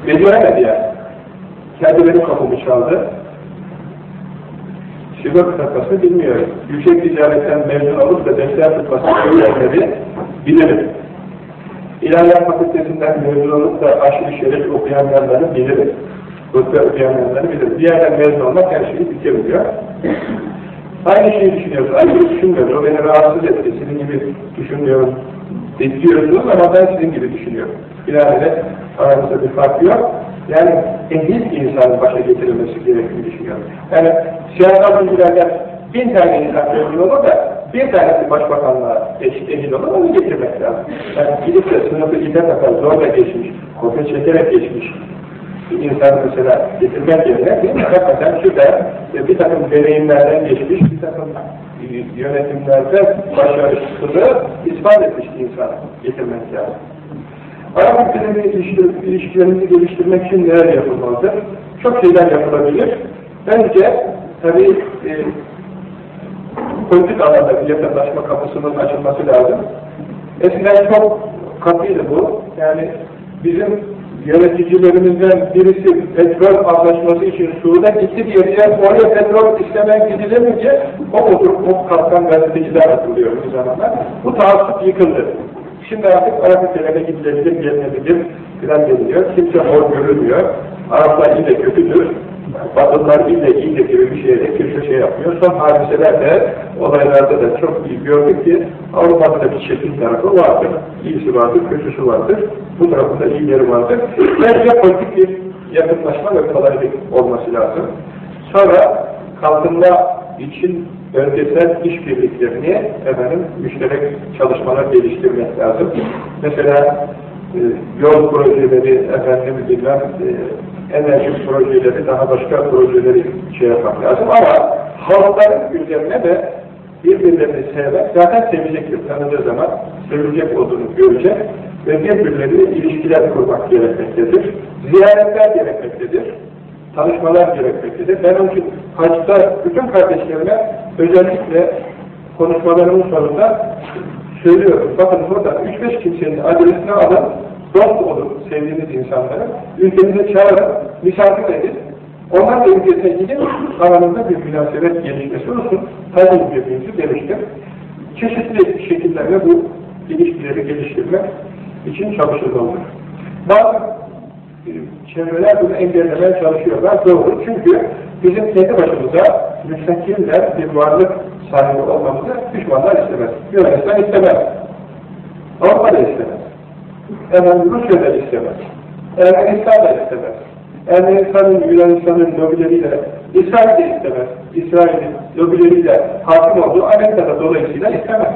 Beceremedi yani. Kendi benim kapımı çaldı. Sigorta takmasını bilmiyorum. Yüksek ticaretten mezun olup da defter tutmasını öğrenmedi. Bilirim. İlahiyat Fakültesinden mezun olup da aşırı şeref okuyanları bilirim. Rütbe okuyanları bilirim. Bir yerden mezun olmak her şeyi bitirebiliyor. Aynı şeyi düşünüyorsun. Aynı şeyi düşünmüyorsun. O beni rahatsız etti. Sizin gibi düşünmüyorum. Diyorsunuz ama ben sizin gibi düşünüyorum. İleride aramızda bir fark yok. Yani ehil insanın başa getirilmesi gerektiğini düşünüyorum. Yani siyasal bilgilerden bin tane insan mezun olur da bir tanesi başbakanlığa eşit ehil olur, onu getirmek lazım. Yani gidip de sınıfı ite takar, zorla geçmiş, kopya çekerek geçmiş bir insan mesela getirmek yerine değil mi? Hakikaten şurada bir takım deneyimlerden geçmiş, bir takım yönetimlerde başarısını ispat etmiş insan getirmek lazım. Arap ülkeleri ilişkilerimizi geliştirmek için neler yapılmalıdır? Çok şeyler yapılabilir. Bence tabii e, politik alanda bir yakınlaşma kapısının açılması lazım. Eskiden çok katıydı bu. Yani bizim yöneticilerimizden birisi petrol anlaşması için Suud'a gitti diye oraya petrol istemen gidilemeyince o oturup o kalkan gazeteciler atılıyor bu zamanlar. Bu taassüp yıkıldı. Şimdi artık Arap ülkelerine gidilebilir, gelinebilir filan deniliyor. Kimse hor görülmüyor. Araplar yine kötüdür. Batılılar yine iyidir gibi bir şeyle kimse şey yapmıyor. Son hadiselerde, olaylarda da çok iyi gördük ki Avrupa'da da bir çetin tarafı vardır. İyisi vardır, kötüsü vardır. Bu tarafında iyileri vardır. Bence politik bir yakınlaşma ve kolaylık olması lazım. Sonra kalkınma için bölgesel işbirliklerini efendim müşterek çalışmalar geliştirmek lazım. Mesela e, yol projeleri, efendim bilmem e, enerji projeleri, daha başka projeleri şey yapmak lazım ama halkların üzerine de birbirlerini sevmek, zaten sevecektir tanıdığı zaman, sevecek olduğunu görecek ve birbirleriyle ilişkiler kurmak gerekmektedir. Ziyaretler gerekmektedir tanışmalar gerekmektedir. Ben onun için hacda bütün kardeşlerime özellikle konuşmalarımın sonunda söylüyorum. Bakın burada 3-5 kimsenin adresini alın, dost olun sevdiğiniz insanları, ülkenize çağırın, misafir edin. Onlar da ülkesine gidin, aranızda bir münasebet gelişmesi olsun, tabii birbirinizi geliştir. Çeşitli şekillerle bu ilişkileri geliştirmek için çalışılmalıdır. Bazı çevreler bunu engellemeye çalışıyorlar. Doğru. Çünkü bizim kendi başımıza müstakiller bir varlık sahibi olmamızı düşmanlar istemez. Yunanistan istemez. Avrupa da istemez. Efendim Rusya da istemez. Ermenistan da istemez. Ermenistan'ın, Yunanistan'ın lobileriyle, İsrail de istemez. İsrail'in lobileriyle hakim olduğu Amerika'da dolayısıyla istemez.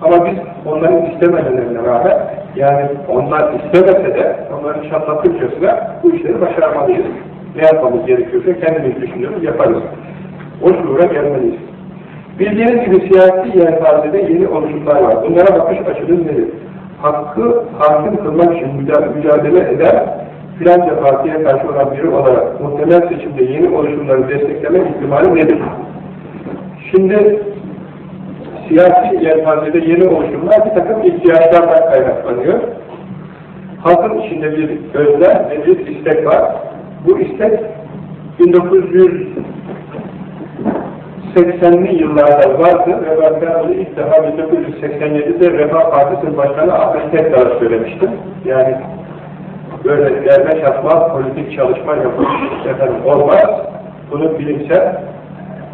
Ama biz onların istememelerine rağmen yani onlar istemese de onların çatlatırcasına bu işleri başaramalıyız. Ne yapmamız gerekiyorsa kendimiz düşünüyoruz, yaparız. O şuura gelmeliyiz. Bildiğiniz gibi siyasi yelpazede yeni oluşumlar var. Bunlara bakış açınız nedir? Hakkı hakim kılmak için mücadele eden filanca partiye karşı olan biri olarak muhtemel seçimde yeni oluşumları destekleme ihtimali nedir? Şimdi siyasi yelpazede yeni oluşumlar bir takım ihtiyaçlardan kaynaklanıyor. Halkın içinde bir özlem ve bir istek var. Bu istek 1980'li yıllarda vardı ve ben ilk defa 1987'de Refah Partisi Başkanı Ahmet Tekdağ söylemiştim. Yani böyle derme çatma politik çalışma yapmış efendim olmaz. Bunu bilimsel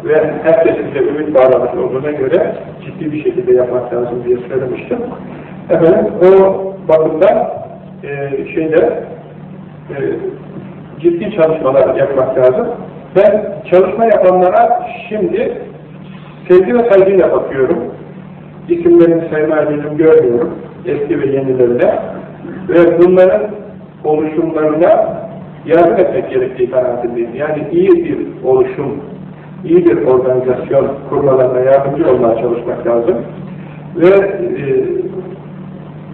ve herkesin de ümit bağlamış olduğuna göre ciddi bir şekilde yapmak lazım diye söylemiştim. Efendim o bakımdan e, şeyde e, ciddi çalışmalar yapmak lazım. Ben çalışma yapanlara şimdi sevgi ve saygıyla bakıyorum. İsimlerini sayma edildim görmüyorum. Eski ve yenilerine. Ve bunların oluşumlarına yardım etmek gerektiği kanaatindeyim. Yani iyi bir oluşum, iyi bir organizasyon kurmalarına yardımcı olmaya çalışmak lazım. Ve e,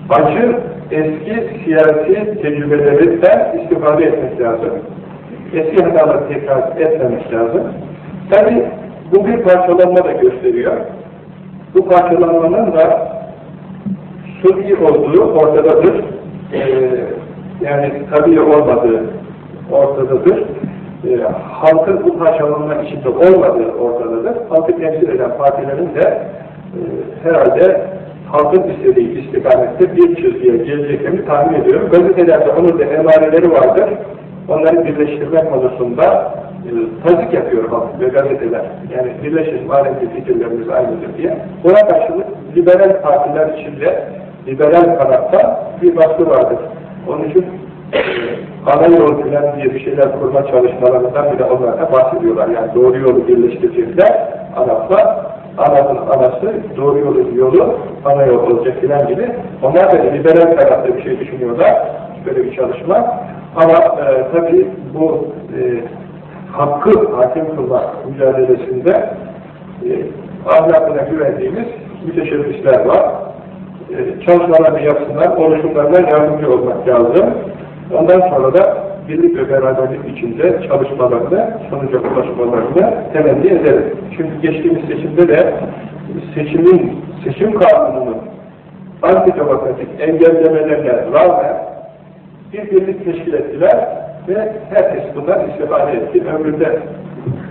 acı eski siyasi tecrübelerinden istifade etmek lazım. Eski hataları tekrar etmemek lazım. Tabi bu bir parçalanma da gösteriyor. Bu parçalanmanın da suni olduğu ortadadır. Ee, yani tabi olmadığı ortadadır. Ee, halkın bu parçalanma içinde olmadığı ortadadır. Halkı temsil eden partilerin de e, herhalde halkın istediği istikamette bir çizgiye geleceklerini tahmin ediyorum. Gazetelerde onun da emareleri vardır. Onları birleştirme konusunda e, tazik yapıyor halk ve gazeteler. Yani birleşin madem ki fikirlerimiz aynıdır diye. Buna karşılık liberal partiler içinde liberal kanatta bir baskı vardır. Onun için e, ana yol plan diye bir şeyler kurma çalışmalarından bile onlar da bahsediyorlar. Yani doğru yolu birleştirecekler anlatma anasının anası, doğru yolu yolu, ana yol olacak filan gibi. Onlar da liberal tarafta bir şey düşünüyorlar. Böyle bir çalışma. Ama e, tabii bu e, hakkı hakim kılma mücadelesinde e, ahlakına güvendiğimiz müteşebbisler var. E, çalışmalarını yapsınlar, oluşumlarına yardımcı olmak lazım. Ondan sonra da birlik ve beraberlik içinde çalışmalarını, sonuca ulaşmalarını temenni ederiz. Çünkü geçtiğimiz seçimde de seçimin, seçim kanununun antidemokratik engellemelerine rağmen bir birlik teşkil ettiler ve herkes bundan istifade etti. Ömründe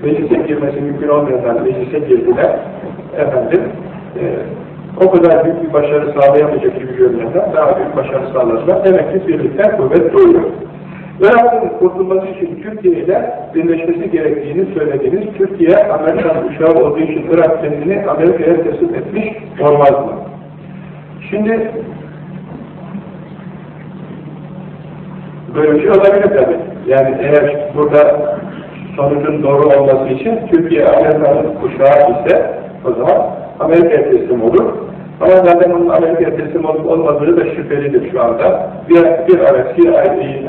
meclise girmesi mümkün olmayanlar meclise girdiler. Efendim, e, o kadar büyük bir başarı sağlayamayacak gibi görünenler daha büyük başarı sağladılar. Demek ki birlikten kuvvet doğuyor. Irak'ın kurtulması için Türkiye ile birleşmesi gerektiğini söylediğiniz Türkiye, Amerikan uçağı olduğu için Irak kendini Amerika'ya teslim etmiş olmaz mı? Şimdi böyle bir şey olabilir tabi. Yani eğer burada sonucun doğru olması için Türkiye Amerika'nın uçağı ise o zaman Amerika'ya teslim olur. Ama zaten onun Amerika'ya teslim olup olmadığı da şüphelidir şu anda. Bir, bir ara CIA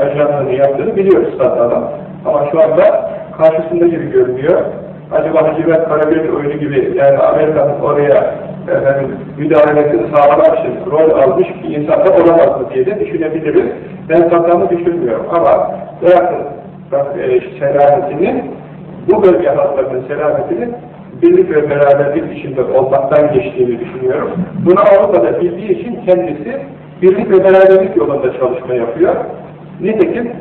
ajanlığını yaptığını biliyoruz zaten. Ama şu anda karşısında gibi görünüyor. Acaba Hacı Karagöz oyunu gibi yani Amerika'nın oraya efendim, müdahalesini sağlamak için rol almış bir insanda olamaz mı diye de düşünebiliriz. Ben satamı düşünmüyorum ama bırakın bak, e, selametinin bu bölge halklarının selametinin birlik ve beraberlik içinde olmaktan geçtiğini düşünüyorum. Bunu Avrupa'da bildiği için kendisi birlik ve beraberlik yolunda çalışma yapıyor. Nitekim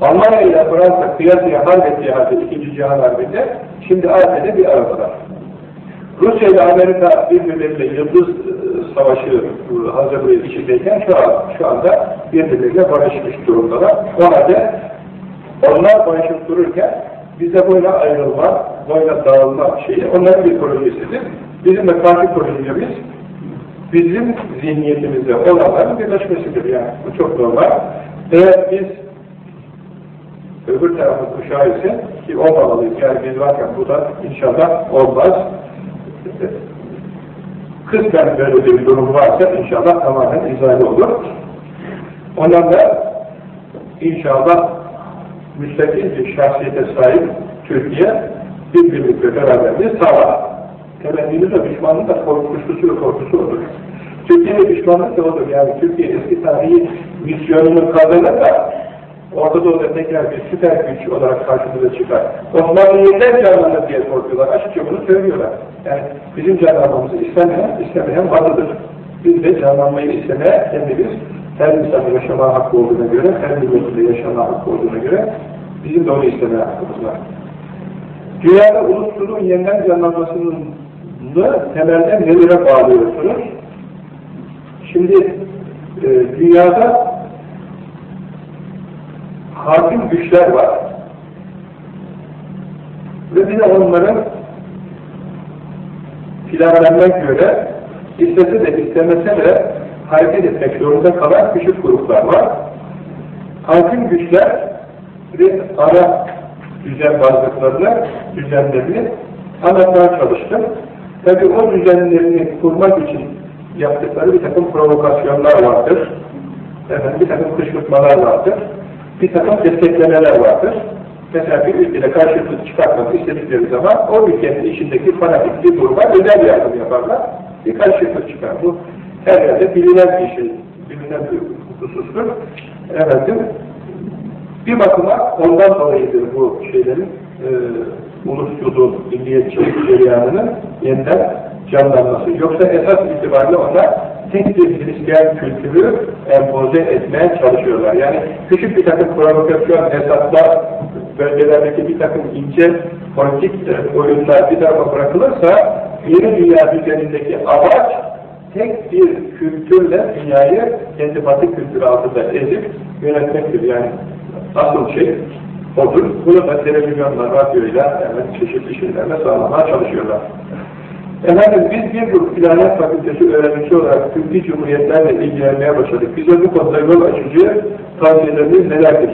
Almanya ile Fransa kıyasıya hallettiği halde ikinci Cihan Harbi'nde şimdi ABD bir aradalar. Rusya ile Amerika birbirleriyle yıldız e, savaşı hazırlığı içindeyken şu, an, şu anda birbirleriyle barışmış durumdalar. O halde onlar barışıp dururken bize böyle ayrılma, böyle dağılma şeyi onların bir projesidir. Bizim de karşı projemiz bizim zihniyetimizde olanların birleşmesidir yani. Bu çok normal. Eğer biz öbür tarafın kuşağı ise ki olmamalıyız. Yani biz varken bu da inşallah olmaz. Kısmen böyle bir durum varsa inşallah tamamen izahı olur. Ondan da inşallah müstakil bir şahsiyete sahip Türkiye bir birlik ve beraberliği sağlar. Temennimiz de düşmanlık da korkusu ve korkusu olur. Türkiye'nin düşmanlık da olur. Yani Türkiye eski tarihi misyonunu kazanır da Orta Doğu'da tekrar bir süper güç olarak karşımıza çıkar. Osmanlı yeniden canlanır diye korkuyorlar. Açıkça bunu söylüyorlar. Yani bizim canlanmamızı istemeyen, istemeyen bazıdır. Biz de canlanmayı istemeye kendimiz her insanın yaşama hakkı olduğuna göre, her milletin yaşama hakkı olduğuna göre bizim de onu istemeye hakkımız var. Dünyada ulusluluğun yeniden canlanmasını temelde nelere bağlıyorsunuz? Şimdi e, dünyada hakim güçler var. Ve bir de onların planlarına göre istese de istemese de hareket etmek zorunda kalan küçük gruplar var. Hakim güçlerin ara düzenbazlıklarını, düzenlerini anlatmaya çalıştım. Tabi o düzenlerini kurmak için yaptıkları bir takım provokasyonlar vardır. Efendim, bir takım kışkırtmalar vardır. bir takım desteklemeler vardır. Mesela bir ülkede karşılıklı çıkartmak istedikleri zaman o ülkenin içindeki fanatik bir duruma özel yardım yaparlar. Bir karşılıklı çıkar. Bu her yerde bilinen bir şey, bilinen bir husustur. Efendim, bir bakıma ondan dolayıdır bu şeylerin e, ulusçuluğun, milliyetçilik cereyanının yeniden canlanması. Yoksa esas itibariyle ona tek bir Hristiyan kültürü empoze etmeye çalışıyorlar. Yani küçük bir takım provokasyon hesaplar, bölgelerdeki bir takım ince politik oyunlar bir tarafa bırakılırsa yeni dünya üzerindeki amaç tek bir kültürle dünyayı kendi batı kültürü altında ezip yönetmektir. Yani asıl şey odur. Bunu da televizyonla, radyoyla, yani çeşitli şeylerle sağlamaya çalışıyorlar. Efendim biz bir grup ilahiyat fakültesi öğrencisi olarak Türkiye Cumhuriyetlerle ilgilenmeye başladık. Bize bu konuda yol açıcı tavsiyelerimiz nelerdir?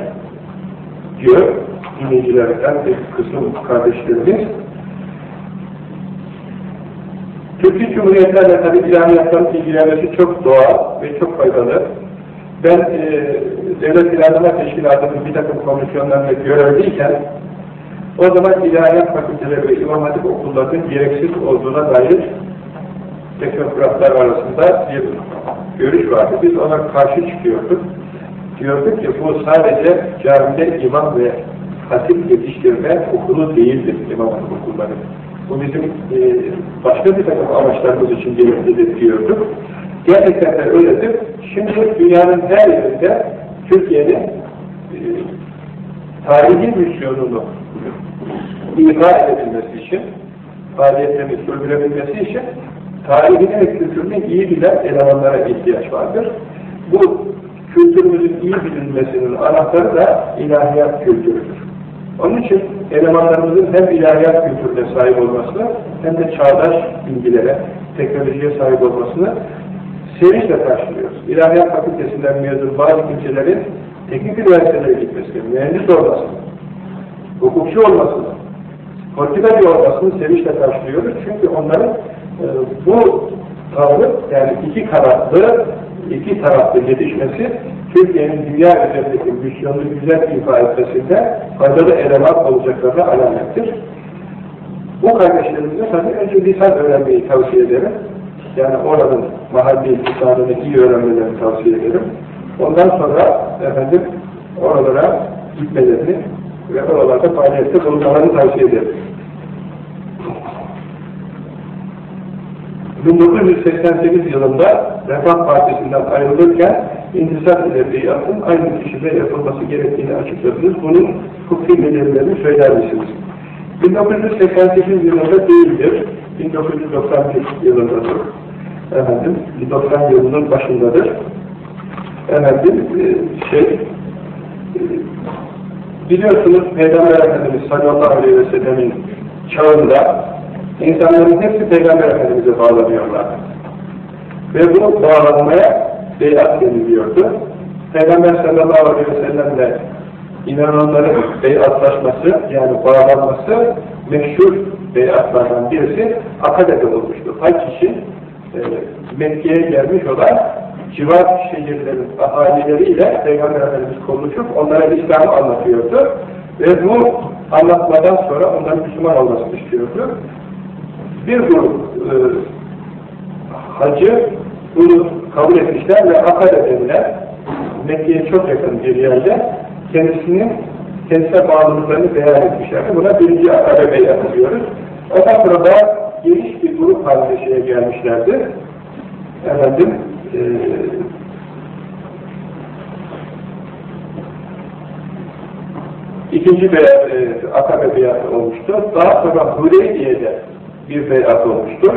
diyor dinleyicilerden bir kısım kardeşlerimiz. Türkiye Cumhuriyetlerle tabi ilahiyatların ilgilenmesi çok doğal ve çok faydalı. Ben e, Devlet Planlama Teşkilatı'nın bir takım komisyonlarında görevliyken o zaman ilahiyat fakülteleri ve imam hatip okullarının gereksiz olduğuna dair teknokratlar arasında bir görüş vardı. Biz ona karşı çıkıyorduk. Diyorduk ki bu sadece camide imam ve hatip yetiştirme okulu değildir imam hatip okulları. Bu bizim e, başka bir takım amaçlarımız için gereklidir diyorduk. Gerçekten de öyledir. Şimdi dünyanın her yerinde Türkiye'nin e, tarihi misyonunu ifa edebilmesi için, faaliyetlerini sürdürebilmesi için tarihini ve kültürünü iyi bilen elemanlara ihtiyaç vardır. Bu kültürümüzün iyi bilinmesinin anahtarı da ilahiyat kültürüdür. Onun için elemanlarımızın hem ilahiyat kültürüne sahip olmasını hem de çağdaş bilgilere, teknolojiye sahip olmasını sevinçle karşılıyoruz. İlahiyat fakültesinden mezun bazı kimselerin teknik üniversitelere gitmesini, mühendis olmasını, hukukçu olmasını, politikacı olmasını sevinçle karşılıyoruz. Çünkü onların e, bu tavrı yani iki kanatlı, iki taraflı yetişmesi Türkiye'nin dünya üzerindeki misyonunu güzel ifa etmesinde faydalı eleman olacaklarına alamettir. Bu kardeşlerimize tabii önce lisan öğrenmeyi tavsiye ederim. Yani oranın mahalli lisanını iyi öğrenmelerini tavsiye ederim. Ondan sonra efendim oralara gitmelerini ve oralarda faaliyette bulunmalarını tavsiye ederim. 1988 yılında Refah Partisi'nden ayrılırken intisar ile beyatın aynı kişide yapılması gerektiğini açıkladınız. Bunun hukuki nedenlerini söyler misiniz? 1988 yılında değildir. 1991 yılındadır. Efendim, 90 yılının başındadır. Efendim, e, şey, e, biliyorsunuz Peygamber Efendimiz sallallahu aleyhi ve sellemin çağında insanların hepsi Peygamber Efendimiz'e bağlanıyorlar. Ve bu bağlanmaya beyat deniliyordu. Peygamber sallallahu aleyhi ve sellemle inananların beyatlaşması yani bağlanması meşhur beyatlardan birisi Akade'de olmuştu. Hac için e, Mekke'ye gelmiş olan civar şehirlerin ahalileriyle Peygamber Efendimiz konuşup onlara İslam'ı anlatıyordu. Ve bu anlatmadan sonra onların Müslüman olmasını istiyordu. Bir grup e, hacı bunu kabul etmişler ve Akade denilen Mekke'ye çok yakın bir yerde kendisinin kendisine bağlılıklarını beyan etmişler. Buna birinci Akade beyanı diyoruz. Ondan sonra geniş bir grup halinde şeye gelmişlerdi. Efendim e, ikinci beyat, e, Akabe beyatı olmuştu. Daha sonra Hudeybiye'de bir beyat olmuştur.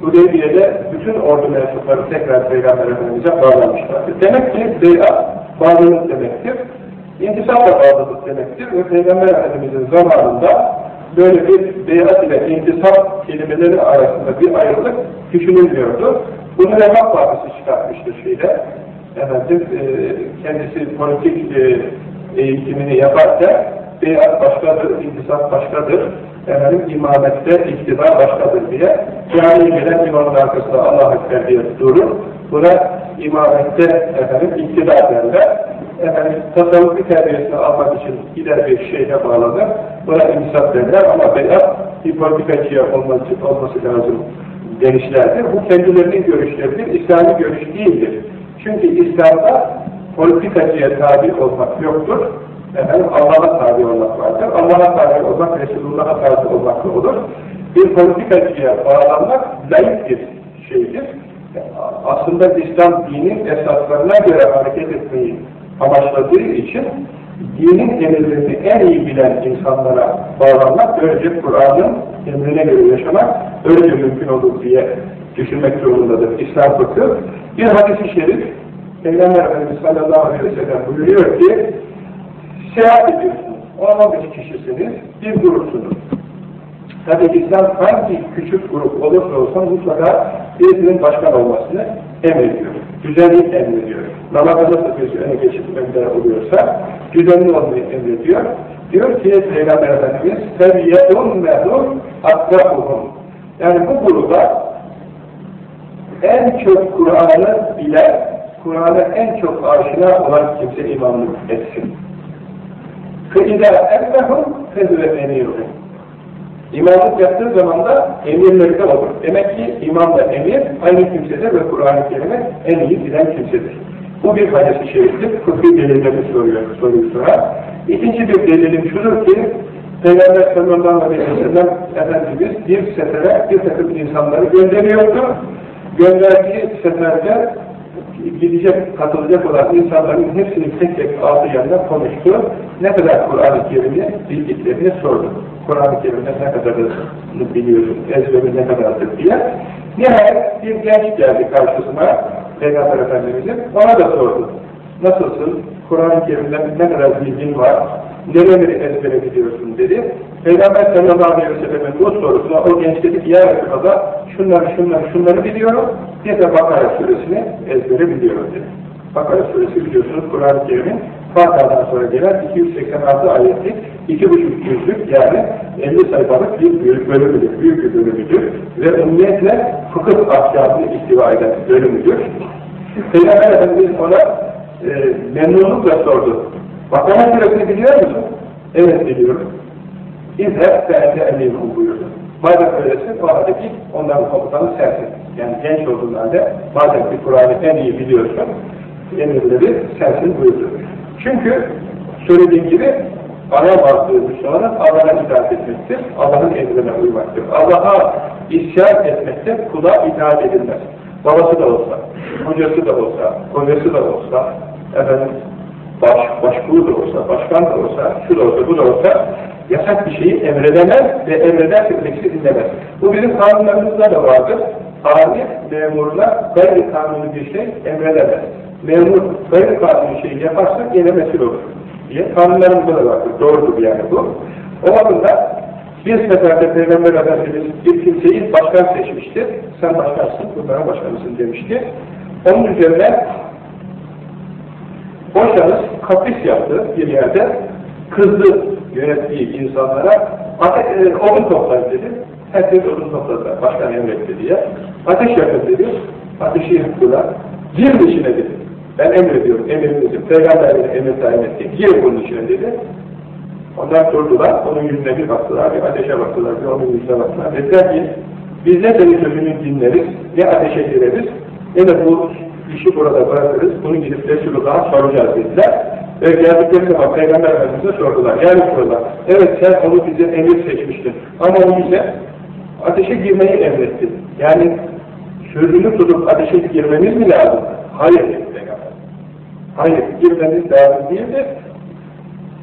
Hudeybiye'de bütün ordu mensupları tekrar Peygamber Efendimiz'e bağlanmışlardır. Demek ki beyat bağlılık demektir. İntisap da bağlılık demektir ve Peygamber Efendimiz'in zamanında böyle bir beyat ile intisap kelimeleri arasında bir ayrılık düşünülmüyordu. Bunu Refah Partisi çıkartmıştır şeyde. Efendim, e, kendisi politik e, eğitimini yaparken beyat başkadır, intisap başkadır, efendim, imamette iktidar başkadır diye camiye gelen imamın arkasında Allah-u Ekber diye durur. Buna imamette efendim, iktidar derler. Efendim, tasavvufi terbiyesini almak için gider bir şeyhe bağlanır. Buna insaf derler ama beyaz bir politikacıya olması, olması lazım demişlerdir. Bu kendilerinin görüşleridir. İslami görüş değildir. Çünkü İslam'da politikacıya tabi olmak yoktur. Efendim Allah'a tabi olmak vardır. Allah'a tabi olmak, Resulullah'a tabi olmakla olur. Bir politikacıya bağlanmak layık bir şeydir. Aslında İslam dinin esaslarına göre hareket etmeyi amaçladığı için dinin emirlerini en iyi bilen insanlara bağlanmak, böylece Kur'an'ın emrine göre yaşamak öyle mümkün olur diye düşünmek zorundadır. İslam fıkı bir hadis-i şerif Peygamber Efendimiz sallallahu aleyhi ve sellem buyuruyor ki seyahat ediyorsunuz, 10-15 kişisiniz, bir grupsunuz. Tabi İslam hangi küçük grup olursa olsun mutlaka birisinin başkan olmasını emrediyor. Düzenli emrediyor. Namaza nasıl birisi öne geçip önder oluyorsa düzenli olmayı emrediyor. Diyor ki Peygamber Efendimiz فَبْيَدُمْ مَهُمْ اَقْرَبُهُمْ Yani bu gruba en çok Kur'an'ı bilen, Kur'an'a en çok aşina olan kimse imamlık etsin. فَاِذَا اَمَّهُمْ فَذُوَ اَمِيرُهُمْ İmamlık yaptığı zaman da emirleri de olur. Demek ki imam da emir, aynı kimsedir ve Kur'an-ı Kerim'i en iyi bilen kimsedir. Bu bir hadis-i şeriftir. Fıkhi delilleri soruyor, soruyor sonra. İkinci bir delilim şudur ki, Peygamber sallallahu aleyhi ve sellem Efendimiz bir sefere bir takım insanları gönderiyordu. Gönderdiği seferde gidecek, katılacak olan insanların hepsini tek tek aldı yanına konuştu. Ne kadar Kur'an-ı Kerim'i bildiklerini sordu. Kur'an-ı Kerim'de ne kadarını biliyorsun, ezberi ne kadardır diye. Nihayet bir genç geldi karşısına Peygamber Efendimiz'in, ona da sordu. Nasılsın? Kur'an-ı Kerim'den ne kadar bilgin var? Nereleri ezbere biliyorsun dedi. Peygamber sallallahu aleyhi ve sellem'in bu sorusuna o genç dedi ki ya Resulallah şunları şunları şunları biliyorum bir de Bakara suresini ezbere biliyorum dedi. Bakara suresi biliyorsunuz Kur'an-ı Kerim'in Fatiha'dan sonra gelen 286 ayetlik, 2,5 yüzlük yani 50 sayfalık bir büyük bölümüdür, büyük bir bölümüdür ve ummiyetle fıkıh ahkamını istiva eden bölümüdür. Peygamber Efendimiz ona e, memnunlukla sordu. Bakara suresini biliyor musun? Evet biliyorum. İzheb emin buyurdu. Madem öylesin, o halde git, onların komutanı sensin. Yani genç olduğun halde, madem ki Kur'an'ı en iyi biliyorsun, emirleri sensin buyurdu. Çünkü söylediğim gibi ana varlığı Müslümanın Allah'a itaat etmektir, Allah'ın emrine uymaktır. Allah'a isyan etmekte kula itaat edilmez. Babası da olsa, hocası da olsa, kocası da olsa, efendim, baş, başbuğu da olsa, başkan da olsa, şu da olsa, bu da olsa, yasak bir şeyi emredemez ve emrederse ötekisi dinlemez. Bu bizim kanunlarımızda da vardır. Amir memuruna gayri kanuni bir şey emredemez. Memur gayri kanuni şeyi yaparsa gene mesul olur diye kanunlarımızda da vardır. Doğrudur yani bu. O bakımdan bir seferde Peygamber Efendimiz bir kimseyi başkan seçmiştir. Sen başkansın, bunlara başkanısın demişti. Onun üzerine o şahıs kapris yaptı bir yerde. Kızdı yönettiği insanlara e, odun toplar dedi. Herkes odun topladılar. Başkan emretti diye. Ateş yakın dedi. Ateşi yaktılar. Gir içine dedi. Ben emrediyorum, emrinizim. Peygamberin emir tayin etti. Gir bunun içine dedi. Onlar durdular. Onun yüzüne bir baktılar. Bir ateşe baktılar. Bir onun yüzüne baktılar. Dediler ki biz ne senin sözünü dinleriz, ne ateşe gireriz, ne de bu işi burada bırakırız. Bunu gidip Resulullah'a soracağız dediler. Ve geldikleri zaman Peygamber Efendimiz'e sordular. Ya Resulullah, evet sen onu bize emir seçmiştin. Ama o bize ateşe girmeyi emretti. Yani sözünü tutup ateşe girmemiz mi lazım? Hayır. Hayır, girmemiz lazım değildir.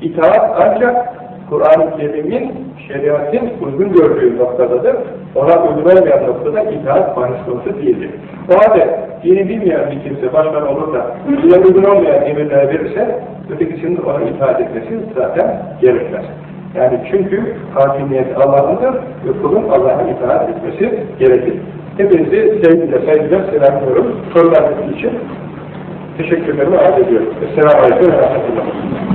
İtaat ancak Kur'an-ı Kerim'in, şeriatın uygun gördüğü noktadadır. Ona uygun olmayan noktada itaat bahis konusu değildir. O halde dini bilmeyen bir kimse başkan olur da dine uygun olmayan emirler verirse ötekisinin ona itaat etmesi zaten gerekmez. Yani çünkü hakimiyet Allah'ındır ve kulun Allah'a itaat etmesi gerekir. Hepinizi sevgiyle, saygıyla selamlıyorum. Sorularınız için teşekkürlerimi arz ediyorum. Esselamu Aleyküm ve Rahmetullah.